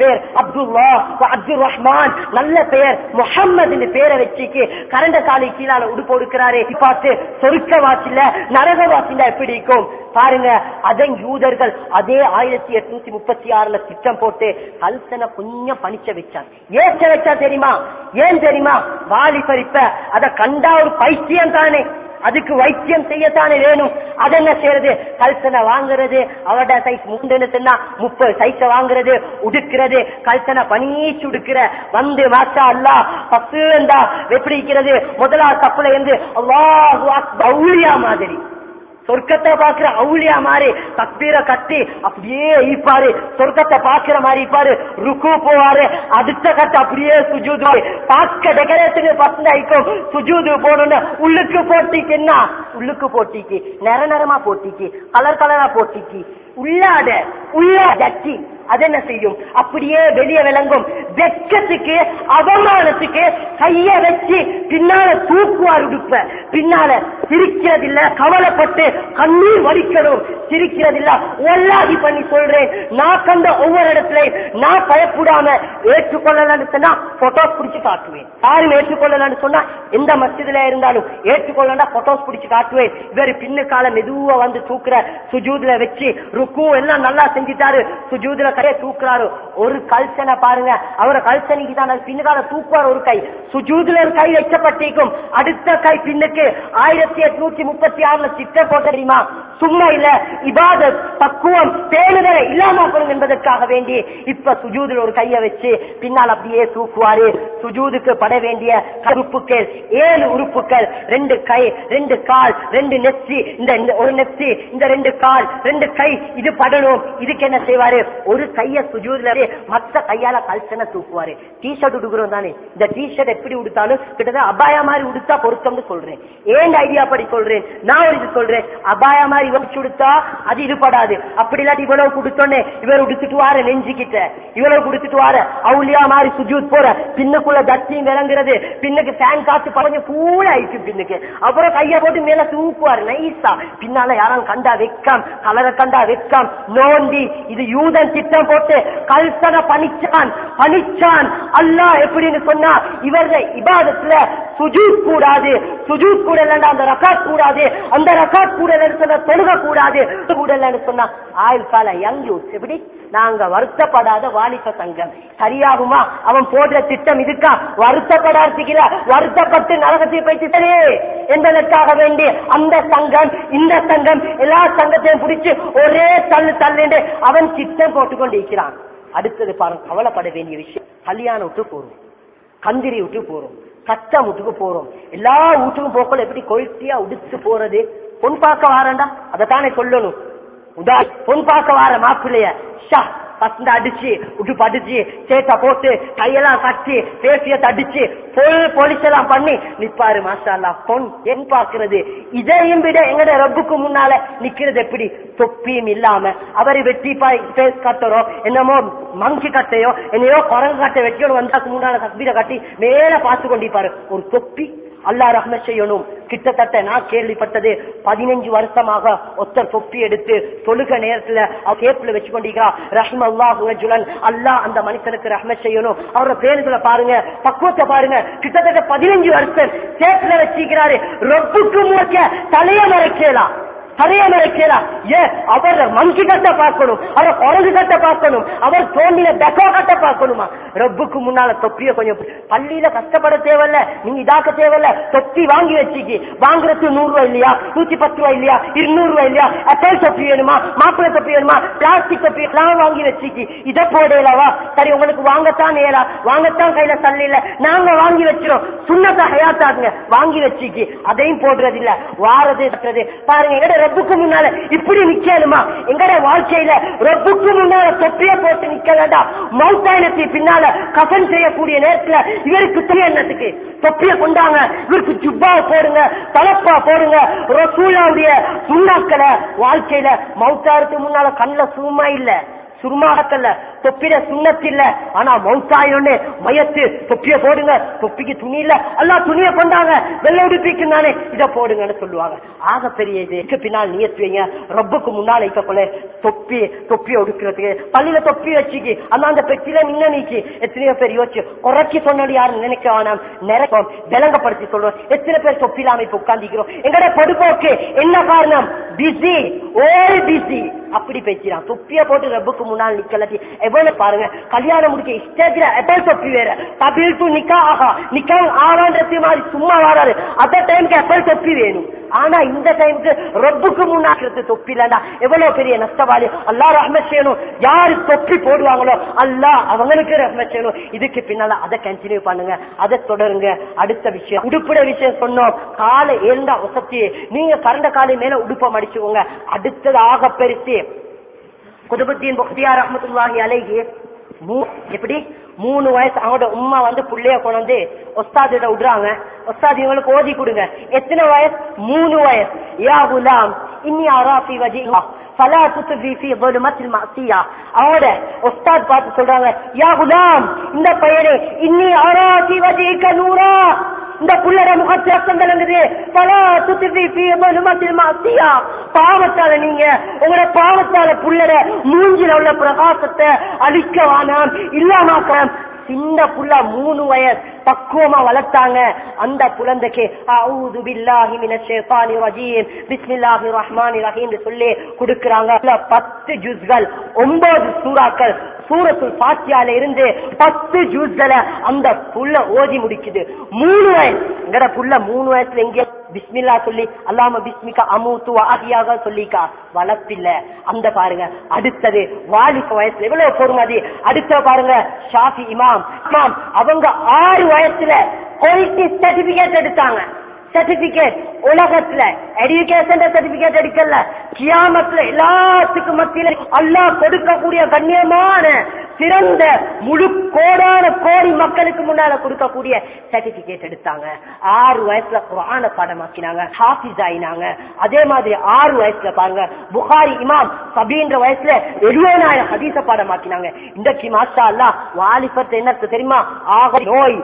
பேர் அப்துல்லா அப்துல் ரஹ்மான் நல்ல பெயர். முகம்மது பேரை வச்சுக்கு கரண்ட காலி கீழால உடுப்பு கொடுக்கிறாரு பார்த்து சொருக்க வாசில நரக வாசில எப்படி இருக்கும்? பாருங்க அதன் யூதர்கள் அதே ஆயிரத்தி எட்நூத்தி முப்பத்தி ஆறுல திட்டம் போட்டு கல்சனை கொஞ்சம் பணிச்ச வச்சாங்க. ஏற்ற வச்சா தெரியுமா? ஏன் தெரியுமா? வாலி இப்ப அதை கண்டா ஒரு பைத்தியம் தானே அதுக்கு வைத்தியம் செய்யத்தானே வேணும்? அது என்ன செய்யறது? கல்சனை வாங்குறது அவட சைஸ் முண்டுன்னு சொன்னா முப்பது சைஸ வாங்குறது உடுக்கிறது கல்சனை பனிச்சு உடுக்கிற. வந்து மாச்சா அல்லா பத்து எப்படி இருக்கிறது முதலாவது தப்புல இருந்து அல்லாஹு அக்பர், மாதிரி. சொர்க்கத்தை பாக்குற அவுளியா மாதிரி தக்பீர கட்டி அப்படியே ஈப்பாரு சொர்க்கத்தை பாக்குற மாதிரி இருப்பாரு ருக்கு போவாரு. அடுத்த கட்ட அப்படியே சுஜூது பார்க்க டெக்கரேஷனுக்கு பசங்க ஐக்கும் சுஜூது போடணும் உள்ளுக்கு போட்டிக்கு என்ன? உள்ளுக்கு போட்டிக்கு. நிற நிறமா போட்டிக்கு. கலர் கலரா போட்டிக்கு. உள்ளாட உள்ள ஜட்டி அது என்ன செய்யும்? அப்படியே வெளியே விளங்கும். வெக்கத்துக்கு அவமானத்துக்கு கைய வச்சு பின்னால தூக்குவார் உடுப்ப. பின்னால சிரிக்கிறதில்ல கவலைப்பட்டு கண்ணீர் வடிக்கணும். சிரிக்கிறதில்ல ஒல்லாதி பண்ணி சொல்றேன். நான் கண்ட ஒவ்வொரு இடத்துல நான் பயப்படாம ஏற்றுக்கொள்ளலன்னு சொன்னா போட்டோஸ் பிடிச்சு காட்டுவேன். யாரும் ஏற்றுக்கொள்ளலன்னு சொன்னா எந்த மசிதில இருந்தாலும் ஏற்றுக்கொள்ளலாம் போட்டோஸ் பிடிச்சு காட்டுவேன். இவர் பின்னுக்கால மெதுவா வந்து தூக்குற சுஜூதுல வச்சு ருக்கு எல்லாம் நல்லா செஞ்சுட்டாரு. சுஜூதுல கையை தூக்குறாரு. ஒரு கல்சனை பாருங்க. அவரை கல்சனிக்கு தான் பின்னுக்கால தூக்குவார் ஒரு கை. சுஜூதுல ஒரு கை வைக்கப்பட்டிருக்கும். அடுத்த கை பின்னுக்கு ஆயிரத்தி எட்நூத்தி முப்பத்தி ஆறுல திட்டம் போட்ட தெரியுமா? சும்மா இல்ல. இபாத பக்குவம் பேணுதலை இல்லாம போகணும் என்பதற்காக வேண்டி இப்ப சுஜூதுல ஒரு கையை வச்சு பின்னால் அப்படியே தூக்குவாரு. சுஜூதுக்கு பட வேண்டிய உறுப்புகள் ஏழு உறுப்புகள். ரெண்டு கை ரெண்டு கால் ரெண்டு நெத்தி இந்த இந்த ஒரு நெத்தி இந்த ரெண்டு கால் ரெண்டு கை. இது படணும். இதுக்கு என்ன செய்வாரு? ஒரு கைய சுஜூர்ல மத்த கையால கல்சனை தூக்குவாரு. டி ஷர்ட் உடுக்கிறோம் தானே. இந்த டி ஷர்ட் எப்படி உடுத்தாலும் கிட்டத்தட்ட அபாயா மாதிரி உடுத்தா பொருத்தம்னு சொல்றேன். ஏன் ஐடியா படி சொல்றேன்? நான் ஒரு இது சொல்றேன். அபாயா மாதிரி வச்சு உடுத்தா அது இதுபடாது அப்படி இல்லாட்டி இவ்வளவு கொடுத்தோன்னே இவர் உடுத்துட்டு வார நெஞ்சுக்கிட்ட இவ்வளவு கொடுத்துட்டு வார அவுலியா மாதிரி சுஜூத் போற. பின்னுக்குள்ள தத்தியும் விளங்குறது. பின்னுக்கு ஃபேன் காத்து பழஞ்சு பூல ஆயிடுச்சு பின்னுக்கு. அப்புறம் கைய போட்டு மேல தூக்குவாரு. நைஸா பின்னால யாரும் கண்டா வைக்காம் கலரை கண்டா வைக்காம் நோண்டி. இது யூதன் திட்டம் போட்டு கல்சனை பணிச்சான் பணிச்சான். அல்லா எப்படின்னு சொன்னா இவர்கள் இபாதத்துல சுஜூத் கூடாது. சுஜூத் கூட இல்லைன்னா அந்த ரகாத் கூடாது. அந்த ரகாத் கூட சொன்னா தொழுக கூடாது கூட இல்லைன்னு சொன்னா ஆயுள் கால யங் யூத் எப்படி? நாங்க வருத்தப்படாத வாலிப சங்கம் சரியாகுமா? அவன் போடுற திட்டம் இதுக்கா? வருத்தப்படாதிக்கிற வருத்தப்பட்டு நரகத்தை பயிற்சித்தனே என்பதற்காக வேண்டி அந்த சங்கம் இந்த சங்கம் எல்லா சங்கத்தையும் பிடிச்சு ஒரே தள்ளு தள்ளுண்டு அவன் திட்டம் போட்டு கொண்டிருக்கிறான். அடுத்தது பாருங்க கவலைப்பட வேண்டிய விஷயம் கல்யாணம் விட்டு போறோம். கந்திரி விட்டு போறோம். கச்சா வீட்டுக்கு போறோம். எல்லா வீட்டுக்கும் போக்கள் எப்படி கொழுத்தியா உடுத்து போறது? பொன் பார்க்க வாரண்டா? அதைத்தானே சொல்லணும். உதா பொன் பார்க்க வார மாப்பிள்ளைய. பசந்த அடிச்சு விட்டு படிச்சு சேட்டை போட்டு கையெல்லாம் கட்டி பேசிய தடிச்சு பொல் போலீஸ் எல்லாம் பண்ணி நிப்பாரு மாஷா பொன் என் பாக்குறது இதையும் விட எங்கட ரப்புக்கு முன்னால நிக்கிறது எப்படி? தொப்பியும் இல்லாம. அவரு வெட்டி பாய் பேஸ் கட்டுறோம் என்னமோ மங்கி கட்டையோ என்னையோ குரங்கு கட்டை வெட்டியோடு வந்தாக்கு முன்னால தக்பீரை கட்டி மேல பார்த்து கொண்டிருப்பாரு ஒரு தொப்பி. அல்லாஹ் ரஹ்ம செய்யணும். கிட்டத்தட்ட நான் கேள்விப்பட்டது பதினஞ்சு வருஷமாக ஒத்தர் தொப்பி எடுத்து தொழுக நேரத்துல அவர் கேப்ல வச்சு கொண்டிருக்கிறா ரஹ்ம அல்லாஹ் ரஜுலன் அல்லாஹ் அந்த மனுஷனுக்கு ரஹ்மத் செய்யணும். அவரோட பேருகளை பாருங்க பக்குவத்தை பாருங்க. கிட்டத்தட்ட பதினஞ்சு வருஷம் கேப்ல வச்சிருக்கிறாரு. ரொப்புக்கு முறைக்க தலைய மறைக்கலாம் சரியான நினைக்கலாம் ஏன் அவர் மங்கி கட்ட பார்க்கணும் அவர் குரங்கு கட்ட பார்க்கணும் அவர் தோண்டின பெக்கோ கட்ட பார்க்கணுமா ரப்புக்கு முன்னால தொப்பிய கொஞ்சம் பள்ளியில கஷ்டப்பட தேவையில்ல நீங்க இதாக்க தேவையில்ல தொப்பி வாங்கி வச்சுக்கி வாங்குறது நூறு ரூபாய் இல்லையா நூத்தி பத்து ரூபாய் இல்லையா இருநூறு ரூபாய் இல்லையா அப்பல் தொப்பி வேணுமா மாப்பிள்ளை தொப்பி வேணுமா பிளாஸ்டிக் தொப்பி எல்லாம் வாங்கி வச்சுக்கி இதை போடலவா சரி உங்களுக்கு வாங்கத்தான் நேரா வாங்கத்தான் கையில தள்ளி இல்ல நாங்க வாங்கி வச்சிரும் சுண்ணத்தை ஹயாத்தாக்குங்க வாங்கி வச்சுக்கி அதையும் போடுறது இல்ல வாரது பாருங்க எங்கட ரப்புக்கு முன்னால இப்படி நிக்கணுமா? எங்கட வாழ்க்கையில ரப்புக்கு முன்னால தொப்பிய போட்டு நிக்க வேண்டாம் மௌத்தாயனத்தை பின்னால கசன் செய்யக்கூடிய நேரத்துல இவருக்கு துணி என்னத்துக்கு? தொப்பிய கொண்டாங்க. இவருக்கு ஜுப்பா போடுங்க தலப்பா போடுங்க. ரசூலாவுடைய சுண்ணாக்களை வாழ்க்கையில மௌத்தாருக்கு முன்னால கண்ணில் சும்மா இல்ல. சுருமாகத்தல்ல. தொப்பிட சுண்ணத்தில்ல ஆனா மௌத்தாயோன்னு மயத்து தொப்பிய போடுங்க. தொப்பிக்கு துணி இல்ல. அல்லா துணிய கொண்டாங்க. வெள்ள உடுப்பிக்கு தானே இத போடுங்கன்னு சொல்லுவாங்க. ஆக பெரிய இது. இதுக்கு பின்னால் நியத்து வைங்க. ரப்புக்கு முன்னால் வைக்கக்குள்ள. தொப்பி தொப்பிய உடுக்கிறதுக்கு. பள்ளியில தொப்பி வச்சுக்கி. ஆனா அந்த பெட்டியில நின்ன நீக்கி. எத்தனையோ பேர் யோசிச்சு குறைச்சி சொன்னது யாரும் நினைக்க வேணாம். நினைப்போம். விளங்கப்படுத்தி சொல்றோம். எத்தனை பேர் தொப்பி இல்லாம இப்ப உட்கார்ந்திக்கிறோம் எங்கட பொடுப்போக்கு. என்ன காரணம்? பிஸி ஓல் பிஸி அப்படி பேசிடான் தொப்பிய போட்டு ரப்புக்கு முன்னால் நிக்கலாட்டி எவ்வளவு பாருங்க? கல்யாணம் முடிக்க ஸ்டேஜ்ல எப்போ தொப்பி வேற? தபில் டு நிக்கா ஆஹா நிக்கா ஆவான்றது மாதிரி சும்மா வராரு. அந்த டைமுக்கு எப்போ தொப்பி வேணும்? ஆனா இந்த டைமுக்கு ரொப்புக்கு முன்னாடி தொப்பி இல்லடா. எவ்வளவு பெரிய நஷ்டவாளி. அல்லா ரஹ்மத் செய்யணும். யாரு தொப்பி போடுவாங்களோ அல்லா அவங்களுக்கு ரஹ்மத் செய்யணும். இதுக்கு பின்னால அதை கண்டினியூ பண்ணுங்க. அதை தொடருங்க. அடுத்த விஷயம். உடுப்புட விஷயம் சொன்னோம். காலை எழுந்தா வசதி நீங்க கரண்ட காலை மேல உடுப்ப மடிச்சுக்கோங்க. அடுத்ததாக பெருத்தி பெருசு குதுபுத்தீன் புக்தியார் ரஹமத்துல்லாஹி அலைகி எப்படி? மூணு வயசு அவனோட உமா வந்து பிள்ளைய கொண்டு வந்து ஒஸ்தாதிட விடுறாங்க. ஒஸ்தாதி இவங்களுக்கு ஓதி கொடுங்க. எத்தனை வயசு? மூணு வயசு. யா குலாம் இன்னி அராஃபி வஜிஹா. ஃபலா துத்ஃபி ஃபி ظلمத்தில் மஅசியா அவரோட ஒஸ்தாத் பார்த்து சொல்றாங்க யா குலாம் இந்த பையனே இன்னி அராஃபி வஜிஹக நூரா இந்த புள்ளட முகத்தியாசம் கலங்குது பல சுத்தி மனுமத்தில் மாத்தியா. பாவத்தால நீங்க உங்களோட பாவத்தால புள்ளட மூஞ்சில உள்ள பிரகாசத்தை அழிக்க வேணாம் இல்லாமாக்கலாம் சின்ன புள்ள மூணு வயசு. பக்குவமா வளர்த்தாங்க. அந்த குழந்தைக்கு ரஹீம் சொல்லி கொடுக்கிறாங்க. பத்து ஜூஸ்கள் ஒன்பது சூறாக்கள் சூரத்துள் பாத்தியால இருந்து பத்து ஜூஸ்களை அந்த புள்ள ஓதி முடிக்குது. மூணு வயசு. புள்ள மூணு வயசுல எங்கே? பிஸ்மில்லா சொல்லி அல்லாம பிஸ்மிகா அமூத்து ஆகியாக சொல்லிக்கா. வளர்ப்பில்ல. அந்த பாருங்க அடுத்தது வாலிப வயசுல எவ்வளவு பொறுமதி அடுத்த பாருங்க ஷாஃபி இமாம். இமாம் அவங்க ஆறு வயசுல குவாலிட்டி சர்டிபிகேட் எடுத்தாங்க. சர்டிபிகேட் உலகத்துல எஜுகேஷன் சர்டிபிகேட் எடுக்கல. கியாமத்துல எல்லாத்துக்கும் மத்தியில அல்லா கொடுக்கக்கூடிய கண்ணியமான சிறந்த முழு கோடான கோடி மக்களுக்கு முன்னால கொடுக்கக்கூடிய சர்டிபிகேட் எடுத்தாங்க. ஆறு வயசுல குரான பாடமாக்கினாங்க ஹாஃபிஸ் ஆயினாங்க. அதே மாதிரி ஆறு வயசுல பாருங்க புகாரி இமாம் சபின்ற வயசுல எழுபதாயிரம் ஹதீச பாடமாக்கினாங்க. இன்றைக்கு மாஸ்டா அல்லாஹ் வாலிபத்தை என்ன தெரியுமா? ஆக நோய்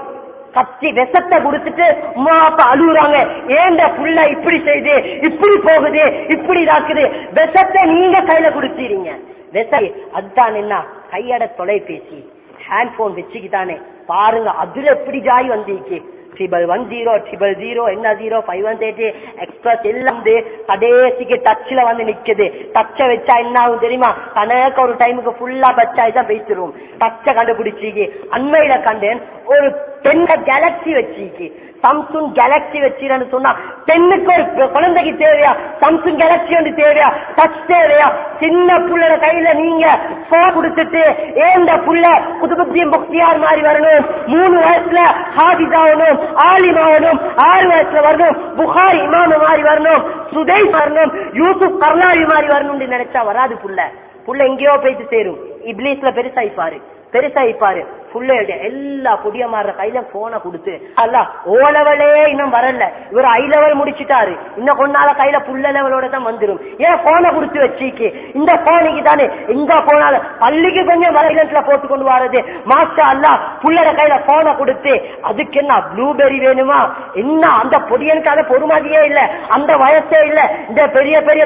கத்தி விஷத்தை கொடுத்துட்டு உமா அப்பா அழுகுறாங்க. ஏண்ட புள்ள இப்படி செய்து இப்படி போகுது இப்படி இதாக்குது? விஷத்தை நீங்க கையில கொடுத்தீங்க விஷ அதுதான் என்ன? கையட தொலைபேசி. ஹேண்ட் போன் வச்சுக்கிட்டானே. பாருங்க அதுல எப்படி ஜாய் வந்திருக்கு? Triple one zero triple zero என்ன zero five one thirty express எல்லாம் வந்து கடைசிக்கு டச்சில் வந்து நிக்குது. டச்சை வச்சா என்ன ஆகும் தெரியுமா? கணக்கு ஒரு டைமுக்கு ஃபுல்லா பச்சாய் தான் பேசிடுவோம் டச்சை கண்டுபிடிச்சிக்கு. அண்மையில கண்டேன் ஒரு பெண்ண கேலக்சி வச்சிக்கு. சாம்சுங் கேலக்சி வச்சிருன்னு சொன்னா பெண்ணுக்கு ஒரு குழந்தைக்கு தேவையா? சாம்சுங் கேலக்சி வந்து தேவையா? டச் தேவையா? சின்ன புள்ளட கையில நீங்க போன் கொடுத்துட்டு ஏந்த புள்ள குதுபுத்தியம் முக்தியார் மாதிரி வரணும் மூணு வயசுல ஹாபிஸ் ஆகணும் ஆலிம் ஆகணும் ஆறு வயசுல வரணும் புகாரி இமாம மாதிரி வரணும் சுதை வரணும் யூசுப் கர்ணாவி மாதிரி வரணும்னு நினைச்சா வராது புள்ள. புள்ள எங்கேயோ போயிட்டு சேரும். இப்லீஸ்ல பெருசாயிப்பாரு. பெருசாயிப்பாரு. புள்ளையோட எல்லா புதிய மாற கையில போனை கொடுத்து அல்ல ஓ லெவலே இன்னும் வரல. இவர் ஐ லெவல் முடிச்சுட்டாரு. இன்னும் கொண்டால கையில புள்ள லெவலோட தான் வந்துரும். ஏன் போனை கொடுத்து வச்சிக்கு இந்த போனைக்கு தானே எங்க போனாலும் பள்ளிக்கு கொஞ்சம் வரையில போட்டு கொண்டு வரது மாஸ்டர் அல்ல புள்ளட கையில போனை கொடுத்து அதுக்கு என்ன ப்ளூபெரி வேணுமா? என்ன அந்த பொடியனுக்கு அதை பொறுமதியே இல்ல. அந்த வயசே இல்ல. இந்த பெரிய பெரிய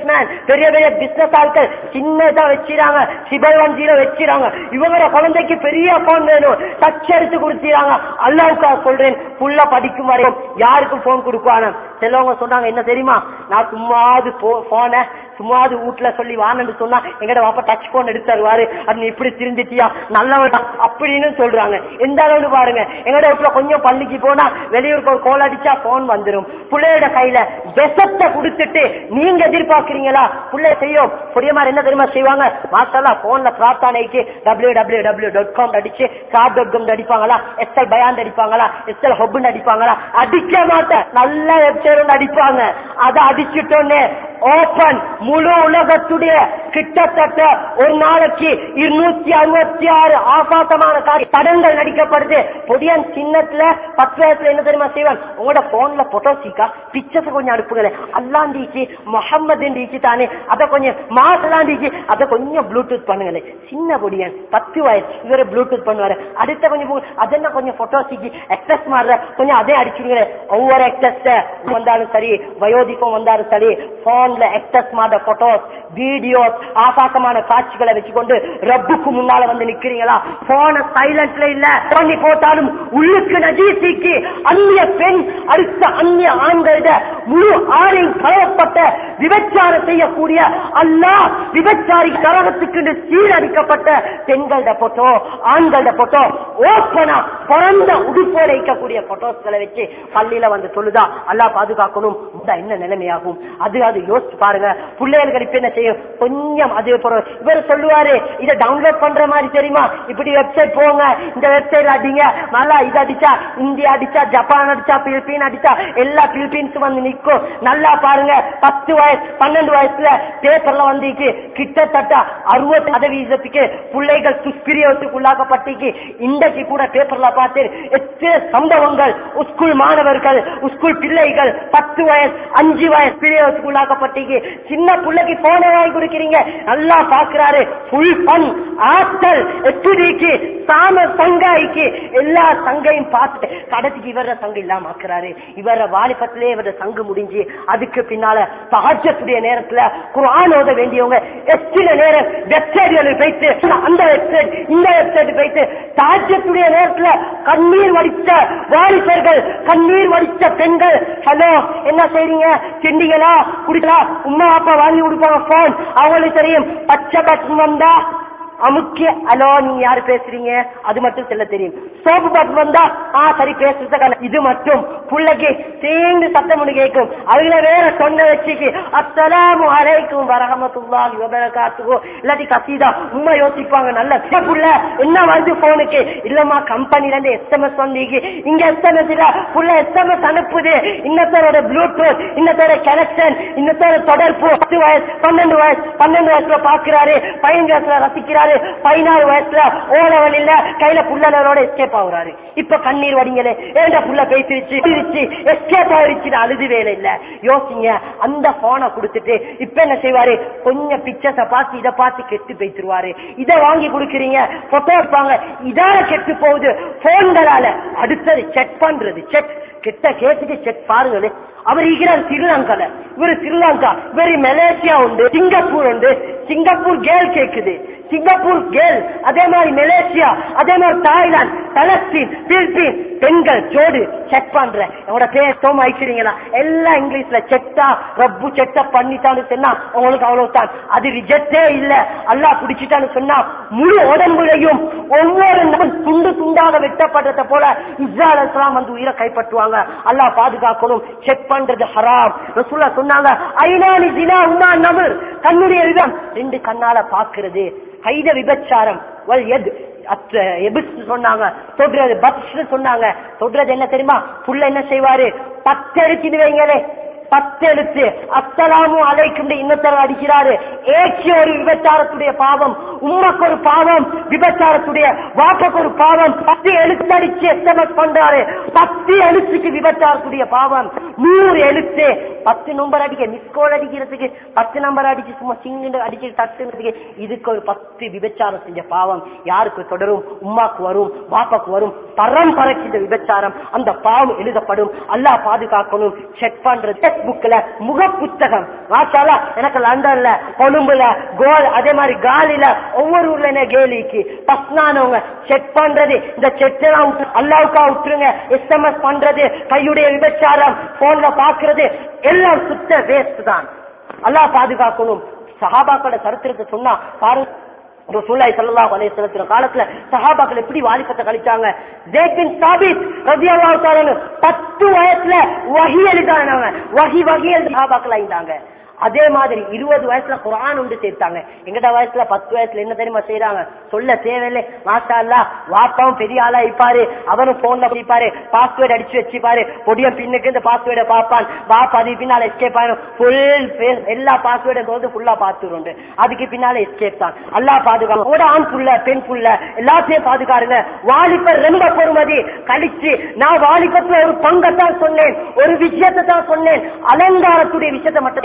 பெரிய பெரிய பிசினஸ் ஆட்கள் சின்னதா வச்சிராங்க சிபல் வஞ்சியில வச்சிராங்க இவங்களோட குழந்தைக்கு பெரிய போன் வேணும். டச் எடுத்து கொடுத்துறாங்க அல்லாவுக்கா சொல்றேன். புள்ள படிக்கும் வரையும் யாருக்கும் போன் கொடுக்குவான சிலவங்க சொன்னாங்க என்ன தெரியுமா? நான் சும்மாவது போன சும்மாவது வீட்டுல சொல்லி வானன்னு சொன்னா எங்கட வாப்பா டச் போன் எடுத்து தருவாரு. அது இப்படி திருந்திட்டியா? நல்லவன் அப்படின்னு சொல்றாங்க. எந்த அளவு பாருங்க. எங்கட வீட்டுல கொஞ்சம் பள்ளிக்கு போனா வெளியூருக்கு ஒரு கோல் அடிச்சா போன் வந்துரும். பிள்ளையோட கையில விஷத்தை கொடுத்துட்டு நீங்க எதிர்பார்க்கிறீங்களா? பிள்ளை செய்யும் புரிய மாதிரி என்ன தெரியுமா செய்வாங்க? மாஸ்டர்லா போன்ல பிரார்த்தனைக்கு W W W dot com அடிச்சு சாப் அடிப்பாங்களா எஸ்எல் பயான் அடிப்பாங்களா எஸ்எல் ஹொப்னு அடிப்பாங்களா அடிக்க மாட்டேன். நல்ல வெப்சைட் அடிப்பாங்க அதை அடிச்சுட்டோன்னே ஓபன் முழு உலகத்துடைய கிட்டத்தட்ட ஒரு நாளைக்கு இருநூத்தி அறுபத்தி ஆறு ஆபாசமான காரி படங்கள் நடிக்கப்படுது. பொடியன் சின்னத்துல பத்து வயசுல என்ன தெரியுமா செய்வான்? உங்களோட போன்ல போட்டோ சீக்கா பிக்சர்ஸ் கொஞ்சம் அனுப்புங்களேன். அல்லாண்டிக்கு முகம்மது தானே. அதை கொஞ்சம் மாசலாண்டிக்கு அதை கொஞ்சம் ப்ளூடூத் பண்ணுங்களேன். சின்ன பொடியன் பத்து வயசு இவரை ப்ளூடூத் பண்ணுவாரு. அடுத்த கொஞ்சம் அதென்ன கொஞ்சம் போட்டோ சிக்கி எக்ஸஸ் மாறுற? கொஞ்சம் அதே அடிச்சுடுங்க ஒவ்வொரு எக்ஸஸ் வந்தாலும் சரி வயோதிகம் வந்தாலும் சரி போன்ல எக்ஸஸ் மாத போட்டோஸ் வீடியோஸ் ஆபாசமான காட்சிகளை வச்சுக்கொண்டு ரப்புக்கு முன்னால வந்து நிக்கிறீங்களா? போன சைலண்ட்ல இல்ல. பண்ணி போட்டாலும் உள்ளுக்கு நஜீசிக்கு அந்நிய பெண் அடுத்த அந்நிய ஆண்களிட முழு ஆணையும் கலவப்பட்ட விபச்சாரம் செய்யக்கூடிய அல்லாஹ் விபச்சாரி கரகத்துக்கு சீரடிக்கப்பட்ட பெண்களோட போட்டோ ஆண்களோட போட்டோ ஓப்பனா பிறந்த உடுப்போட வைக்கக்கூடிய போட்டோஸ்களை வச்சு பள்ளியில வந்து சொல்லுதா அல்லாஹ் பாதுகாக்கணும். என்ன நிலைமையாகும்? அது அது யோசிச்சு பாருங்க. பிள்ளைகளுக்கு இப்ப என்ன செய்யும்? கொஞ்சம் அது இவர் சொல்லுவாரு இதை டவுன்லோட் பண்ற மாதிரி தெரியுமா? இப்படி வெப்சைட் போங்க. இந்த வெப்சைட் அடிங்க. நல்லா இது அடிச்சா இந்தியா அடிச்சா ஜப்பான் அடிச்சா பிலிப்பீன் அடிச்சா எல்லா பிலிப்பீன்ஸ் வந்து நிக்கும் நல்லா பாருங்க. பத்து வயசு பன்னெண்டு வயசுல பேப்பர்ல வந்து கிட்டத்தட்ட அறுபது சதவீதத்துக்கு பிள்ளைகள் துஷ்பிரியத்துக்குள்ளாக்கப்பட்டிக்கு இன்றைக்கு கூட பேப்பர்ல பார்த்தேன் எத்தனை சம்பவங்கள் ஸ்கூல் மாணவர்கள் ஸ்கூல் பிள்ளைகள் பத்து வயசு அஞ்சு வயசு பெரிய ஸ்கூல் ஆக்கப்பட்டீங்க. சின்ன பிள்ளைக்கு போன வாங்கி கொடுக்கிறீங்க. நல்லா பாக்குறாரு ஃபுல் பன் ஆற்றல் எப்படிக்கு சாம சங்காய்க்கு எல்லா சங்கையும் பார்த்து கடைசிக்கு இவர சங்கம் இல்லாம ஆக்குறாரு. இவர வாலிபத்திலே இவர சங்கு முடிஞ்சு அதுக்கு பின்னால சஹஜத்துடைய நேரத்துல குரான் ஓத வேண்டியவங்க எத்தனை நேரம் வெப்சைட்களை போயிட்டு அந்த வெப்சைட் இந்த வெப்சைட் போயிட்டு சாஜத்துடைய நேரத்துல கண்ணீர் வடித்த வாலிபர்கள் கண்ணீர் வடித்த பெண்கள் ஹலோ என்ன செய்றீங்க? செண்டீங்களா குடிக்கலாம் உமா அப்பா வாங்கி கொடுப்பாங்க போன் அவங்களுக்கு தெரியும் பச்சை பட்டன் வந்தா அமுக்கி ஹலோ நீங்க யாரு பேசுறீங்க? அது மட்டும் சொல்ல தெரியும். சோப்பு பட்டன் வந்தா ஆ சரி பேசுறதுக்கான இது மட்டும். புள்ளைக்கு சேர்ந்து சத்தம் ஒண்ணு கேட்கும். அதுல வேற சொன்ன வச்சுக்கு அத்தலாம் அலைக்கும் வரஹமத்துல்லாஹி வபரகாத்துஹு. இல்லாட்டி கசிதா உண்மை யோசிப்பாங்க நல்ல புள்ள என்ன வருது போனுக்கு இல்லம்மா கம்பெனில இருந்து எஸ்எம்எஸ் வந்தீங்க. இங்க எஸ்எம்எஸ் இல்ல. புள்ள எஸ்எம்எஸ் அனுப்புது. இன்னத்தோட ப்ளூடூத் இன்னத்தோட கனெக்ஷன் இன்னத்தோட தொடர்பு. பத்து வயசு பன்னெண்டு வயசு பன்னெண்டு வயசுல பாக்குறாரு. பதினஞ்சு வயசுல ரசிக்கிறாரு. பதினாறு வயசுல ஓலவன் இல்ல கையில புள்ளலரோட எஸ்கேப் ஆகுறாரு. இப்ப கண்ணீர் வடிங்களே ஏண்ட புள்ள பேசிருச்சு பிரிச்சு எஸ்கேப் ஆயிருச்சு அழுது வேலை இல்ல. யோசிங்க அந்த போனை கொடுத்துட்டு இப்ப என்ன செய்வாரு? கொஞ்சம் பிக்சர்ஸ பார்த்து இதை பார்த்து கெட்டு பேசிருவாரு இதை வாங்கி கொடுக்குறீங்க போட்டோ எடுப்பாங்க. இதால கெட்டு போகுது. போன்களால அடுத்தது செக் பண்றது செக் கிட்ட கேட்டுட்டு செக் பாருங்களே அவர் இருக்கிறார் ஸ்ரீலங்கால இவரு ஸ்ரீலங்கா இவரு மலேசியா உண்டு சிங்கப்பூர் உண்டு. சிங்கப்பூர் கேல் கேக்குது. சிங்கப்பூர் கேல் அதே மாதிரி மலேசியா அதே மாதிரி தாய்லாந்து பலஸ்தீன் பிலிப்பீன் பெண்கள் ஜோடு செக் பண்ற என்னோட பேர் தோமா ஐக்கிறீங்களா எல்லாம் இங்கிலீஷ்ல செக்டா ரப்பு செக்டா பண்ணிட்டான்னு சொன்னா உங்களுக்கு அவ்வளவு தான் அது ரிஜெக்டே இல்ல. அல்லா பிடிச்சிட்டான்னு சொன்னா முழு உடம்புலையும் ஒவ்வொரு நாள் துண்டு துண்டாக வெட்டப்படுறத போல இஸ்ரா இஸ்லாம் வந்து உயிரை கைப்பற்றுவாங்க. அல்லாஹ் பாதுகாக்கணும். செக் பண்றது ஹராம் ரசூல்லா சொன்னாங்க ஐநானி தினா உமா நபர். கண்ணுடைய விதம் ரெண்டு கண்ணால பாக்குறது கைத விபச்சாரம். வல் எது அத்த எபிஸ் சொன்னாங்க. தொடுறது பப்ஸ் சொன்னாங்க. தொடுறது என்ன தெரியுமா? புள்ள என்ன செய்வாரு? பத்து அடிச்சுன்னு வைங்களே பத்து எழுத்து அஸ்ஸலாமு அலைக்கும் இன்னொருத்தர் அடிக்கிறாரு. ஏற்றி ஒரு விபச்சாரத்துடைய பாவம் உம்மக்கு ஒரு பாவம் விபச்சாரத்துடைய வாப்பக்கு ஒரு பாவம். பத்து எழுத்து அடிச்சு எஸ்எம்எஸ் பண்றாரு. பத்து எழுத்துக்கு விபச்சாரத்துடைய பாவம். நூறு எழுத்து. பத்து நம்பர் அடிக்க மிஸ்கோல் அடிக்கிறதுக்கு பத்து நம்பர் அடிச்சு சும்மா சிங்கு அடிச்சு தட்டுறதுக்கு இதுக்கு ஒரு பத்து விபச்சாரம் செஞ்ச பாவம். யாருக்கு தொடரும்? உம்மாக்கு வரும் பாப்பாக்கு வரும். பரம்பரைக்கு இந்த விபச்சாரம். அந்த பாவம் எழுதப்படும். அல்லாஹ் பாதுகாக்கணும். செக் பண்ற செக் புக்ல முக புத்தகம் மாஷாலா எனக்கு லண்டன்ல கொழும்புல கோல் அதே மாதிரி காலில ஒவ்வொரு ஊர்ல என்ன கேலிக்கு பஸ்னானவங்க. செக் பண்றது. இந்த செட்டெல்லாம் அல்லாவுக்கா விட்டுருங்க எஸ்எம்எஸ் பண்றது. கையுடைய விபச்சாரம். போன்ல பாக்குறது. எல்லாம் சுத்த வேஸ்ட் தான். அல்லாஹ் பாதுகாக்கணும். சஹாபாக்களோட சரித்திரத்தை சொன்னா பாரு ரசூலுல்லாஹி ஸல்லல்லாஹு அலைஹி வஸல்லம் காலத்துல சஹாபாக்கள் எப்படி வாலிபத்தை கழிச்சாங்க? ஸைத் சாபித் ரலியல்லாஹு தஆலா 10 வயசுல வஹி எழுதானவங்க வகி வகி எழுதி சஹாபாக்கள் ஆயிட்டாங்க அதே மாதிரி இருபது வயசுல குரான் உண்டு சேர்த்தாங்க. எங்கட வயசுல பத்து வயசுல என்ன தெரியுமா செய்யறாங்க சொல்ல தேவையில்லை. மாஷா வாப்பாவும் பெரிய ஆளா இருப்பாரு. அவரும் போன்ல பிடிப்பாரு பாஸ்வேர்டு அடிச்சு வச்சுப்பாரு. பொடிய பின்னுக்கு இந்த பாஸ்வேர்டை பார்ப்பான். பாப்பா அது பின்னால எஸ்கேப் ஆயிரும். ஃபுல் எல்லா பாஸ்வேர்டும் போது ஃபுல்லா பார்த்துருண்டு அதுக்கு பின்னால எஸ்கேப் தான். அல்லா பாதுகாப்பு கூட ஆண் புள்ள பெண் புள்ள எல்லாத்தையும் பாதுகாருங்க. வாலிபர் ரொம்ப பொறுமதி. கழிச்சு நான் வாலிபத்துல ஒரு பங்கத்தான் சொன்னேன். ஒரு விஷயத்தை தான் சொன்னேன். அலங்காரத்துடைய விஷயத்தை மட்டும்.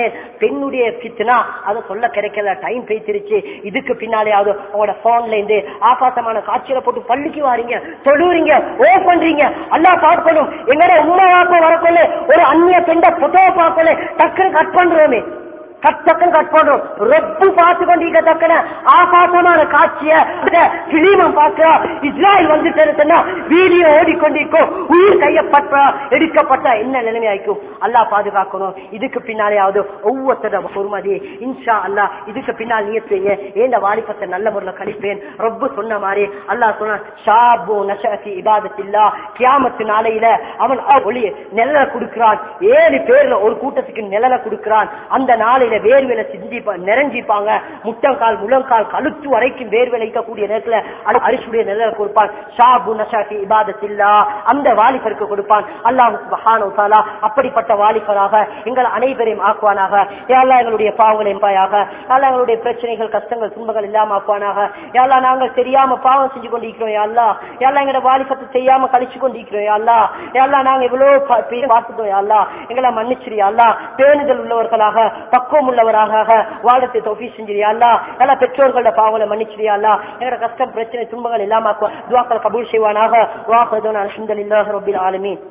பெண்ணுடைய பிச்சுனா அதை சொல்ல கிடைக்கல டைம் பேசிருச்சு இதுக்கு பின்னாலேயாவது உங்களோட போன்ல இருந்து ஆபாசமான காட்சியில போட்டு பள்ளிக்கு வாரீங்க தொழுறீங்க ஓ பண்றீங்க. அல்லா பார்க்கணும். எங்கட உண்மை வாப்ப வரக்குள்ள ஒரு அந்நிய பெண்ட புத்தக பார்க்கல டக்குன்னு கட் பண்றோமே. கட் டக்குன்னு கட் பண்றோம் ரொம்ப பார்த்து கொண்டிருக்க தக்கன ஆபாசமான காட்சிய கிளீமம் பார்க்கிறா இஸ்ராயல் வந்துட்டு இருக்குன்னா வீடியோ ஓடிக்கொண்டிருக்கும். உயிர் கையப்பட்ட எடுக்கப்பட்ட என்ன நிலைமை ஆயிக்கும்? அல்லா பாதுகாக்கணும். இதுக்கு பின்னாலேயாவது ஒவ்வொருத்தர பொறுமதி. இன்ஷா அல்லா இதுக்கு பின்னால் நியத்துவீங்க ஏந்த வாலிபத்தை நல்ல முறையில் கழிப்பேன். ரொம்ப சொன்ன மாதிரி அல்லா சொன்ன ஷாபு நஷி இபாதத்தில்லா கியாமத்து நாளையில அவன் ஒளி நிழலை கொடுக்கிறான். ஏழு பேர்ல ஒரு கூட்டத்துக்கு நிழலை கொடுக்கிறான். அந்த நாளை காலையில வேர்வேல சிந்திப்பா நிறைஞ்சிப்பாங்க. முட்டங்கால் முழங்கால் கழுத்து வரைக்கும் வேர்வேல நேரத்துல அரிசுடைய நிலை கொடுப்பான். ஷாபு நஷாட்டி இபாதத்தில்லா. அந்த வாலிபருக்கு கொடுப்பான். அல்லாஹு சுப்ஹானஹு வ அப்படிப்பட்ட வாலிபராக எங்கள் அனைவரையும் ஆக்குவானாக. யா எங்களுடைய பாவங்கள் எம்பாயாக. யா எங்களுடைய பிரச்சனைகள் கஷ்டங்கள் துன்பங்கள் இல்லாம ஆக்குவானாக. யா நாங்கள் தெரியாம பாவம் செஞ்சு கொண்டிருக்கிறோம் யா அல்லாஹ். யா எங்களோட வாலிபத்தை செய்யாம கழிச்சு கொண்டிருக்கிறோம் யா அல்லாஹ். யா நாங்க எவ்வளவு பார்த்துட்டோம் யா எங்களை மன்னிச்சிரு யா பேணுதல் உள்ளவர்களாக பக்குவ பக்குவம் உள்ளவராக வாழத்தை தொஃபி செஞ்சிரியா யா எல்லா பெற்றோர்களோட பாவலை மன்னிச்சிரியா எங்களோட கஷ்டம் பிரச்சனை துன்பங்கள் இல்லாம ஆக்குவா துவாக்கள் கபூல் செய்வானாக. வாஹதுன அல்ஹம்துலில்லாஹி ரப்பில் ஆலமீன்.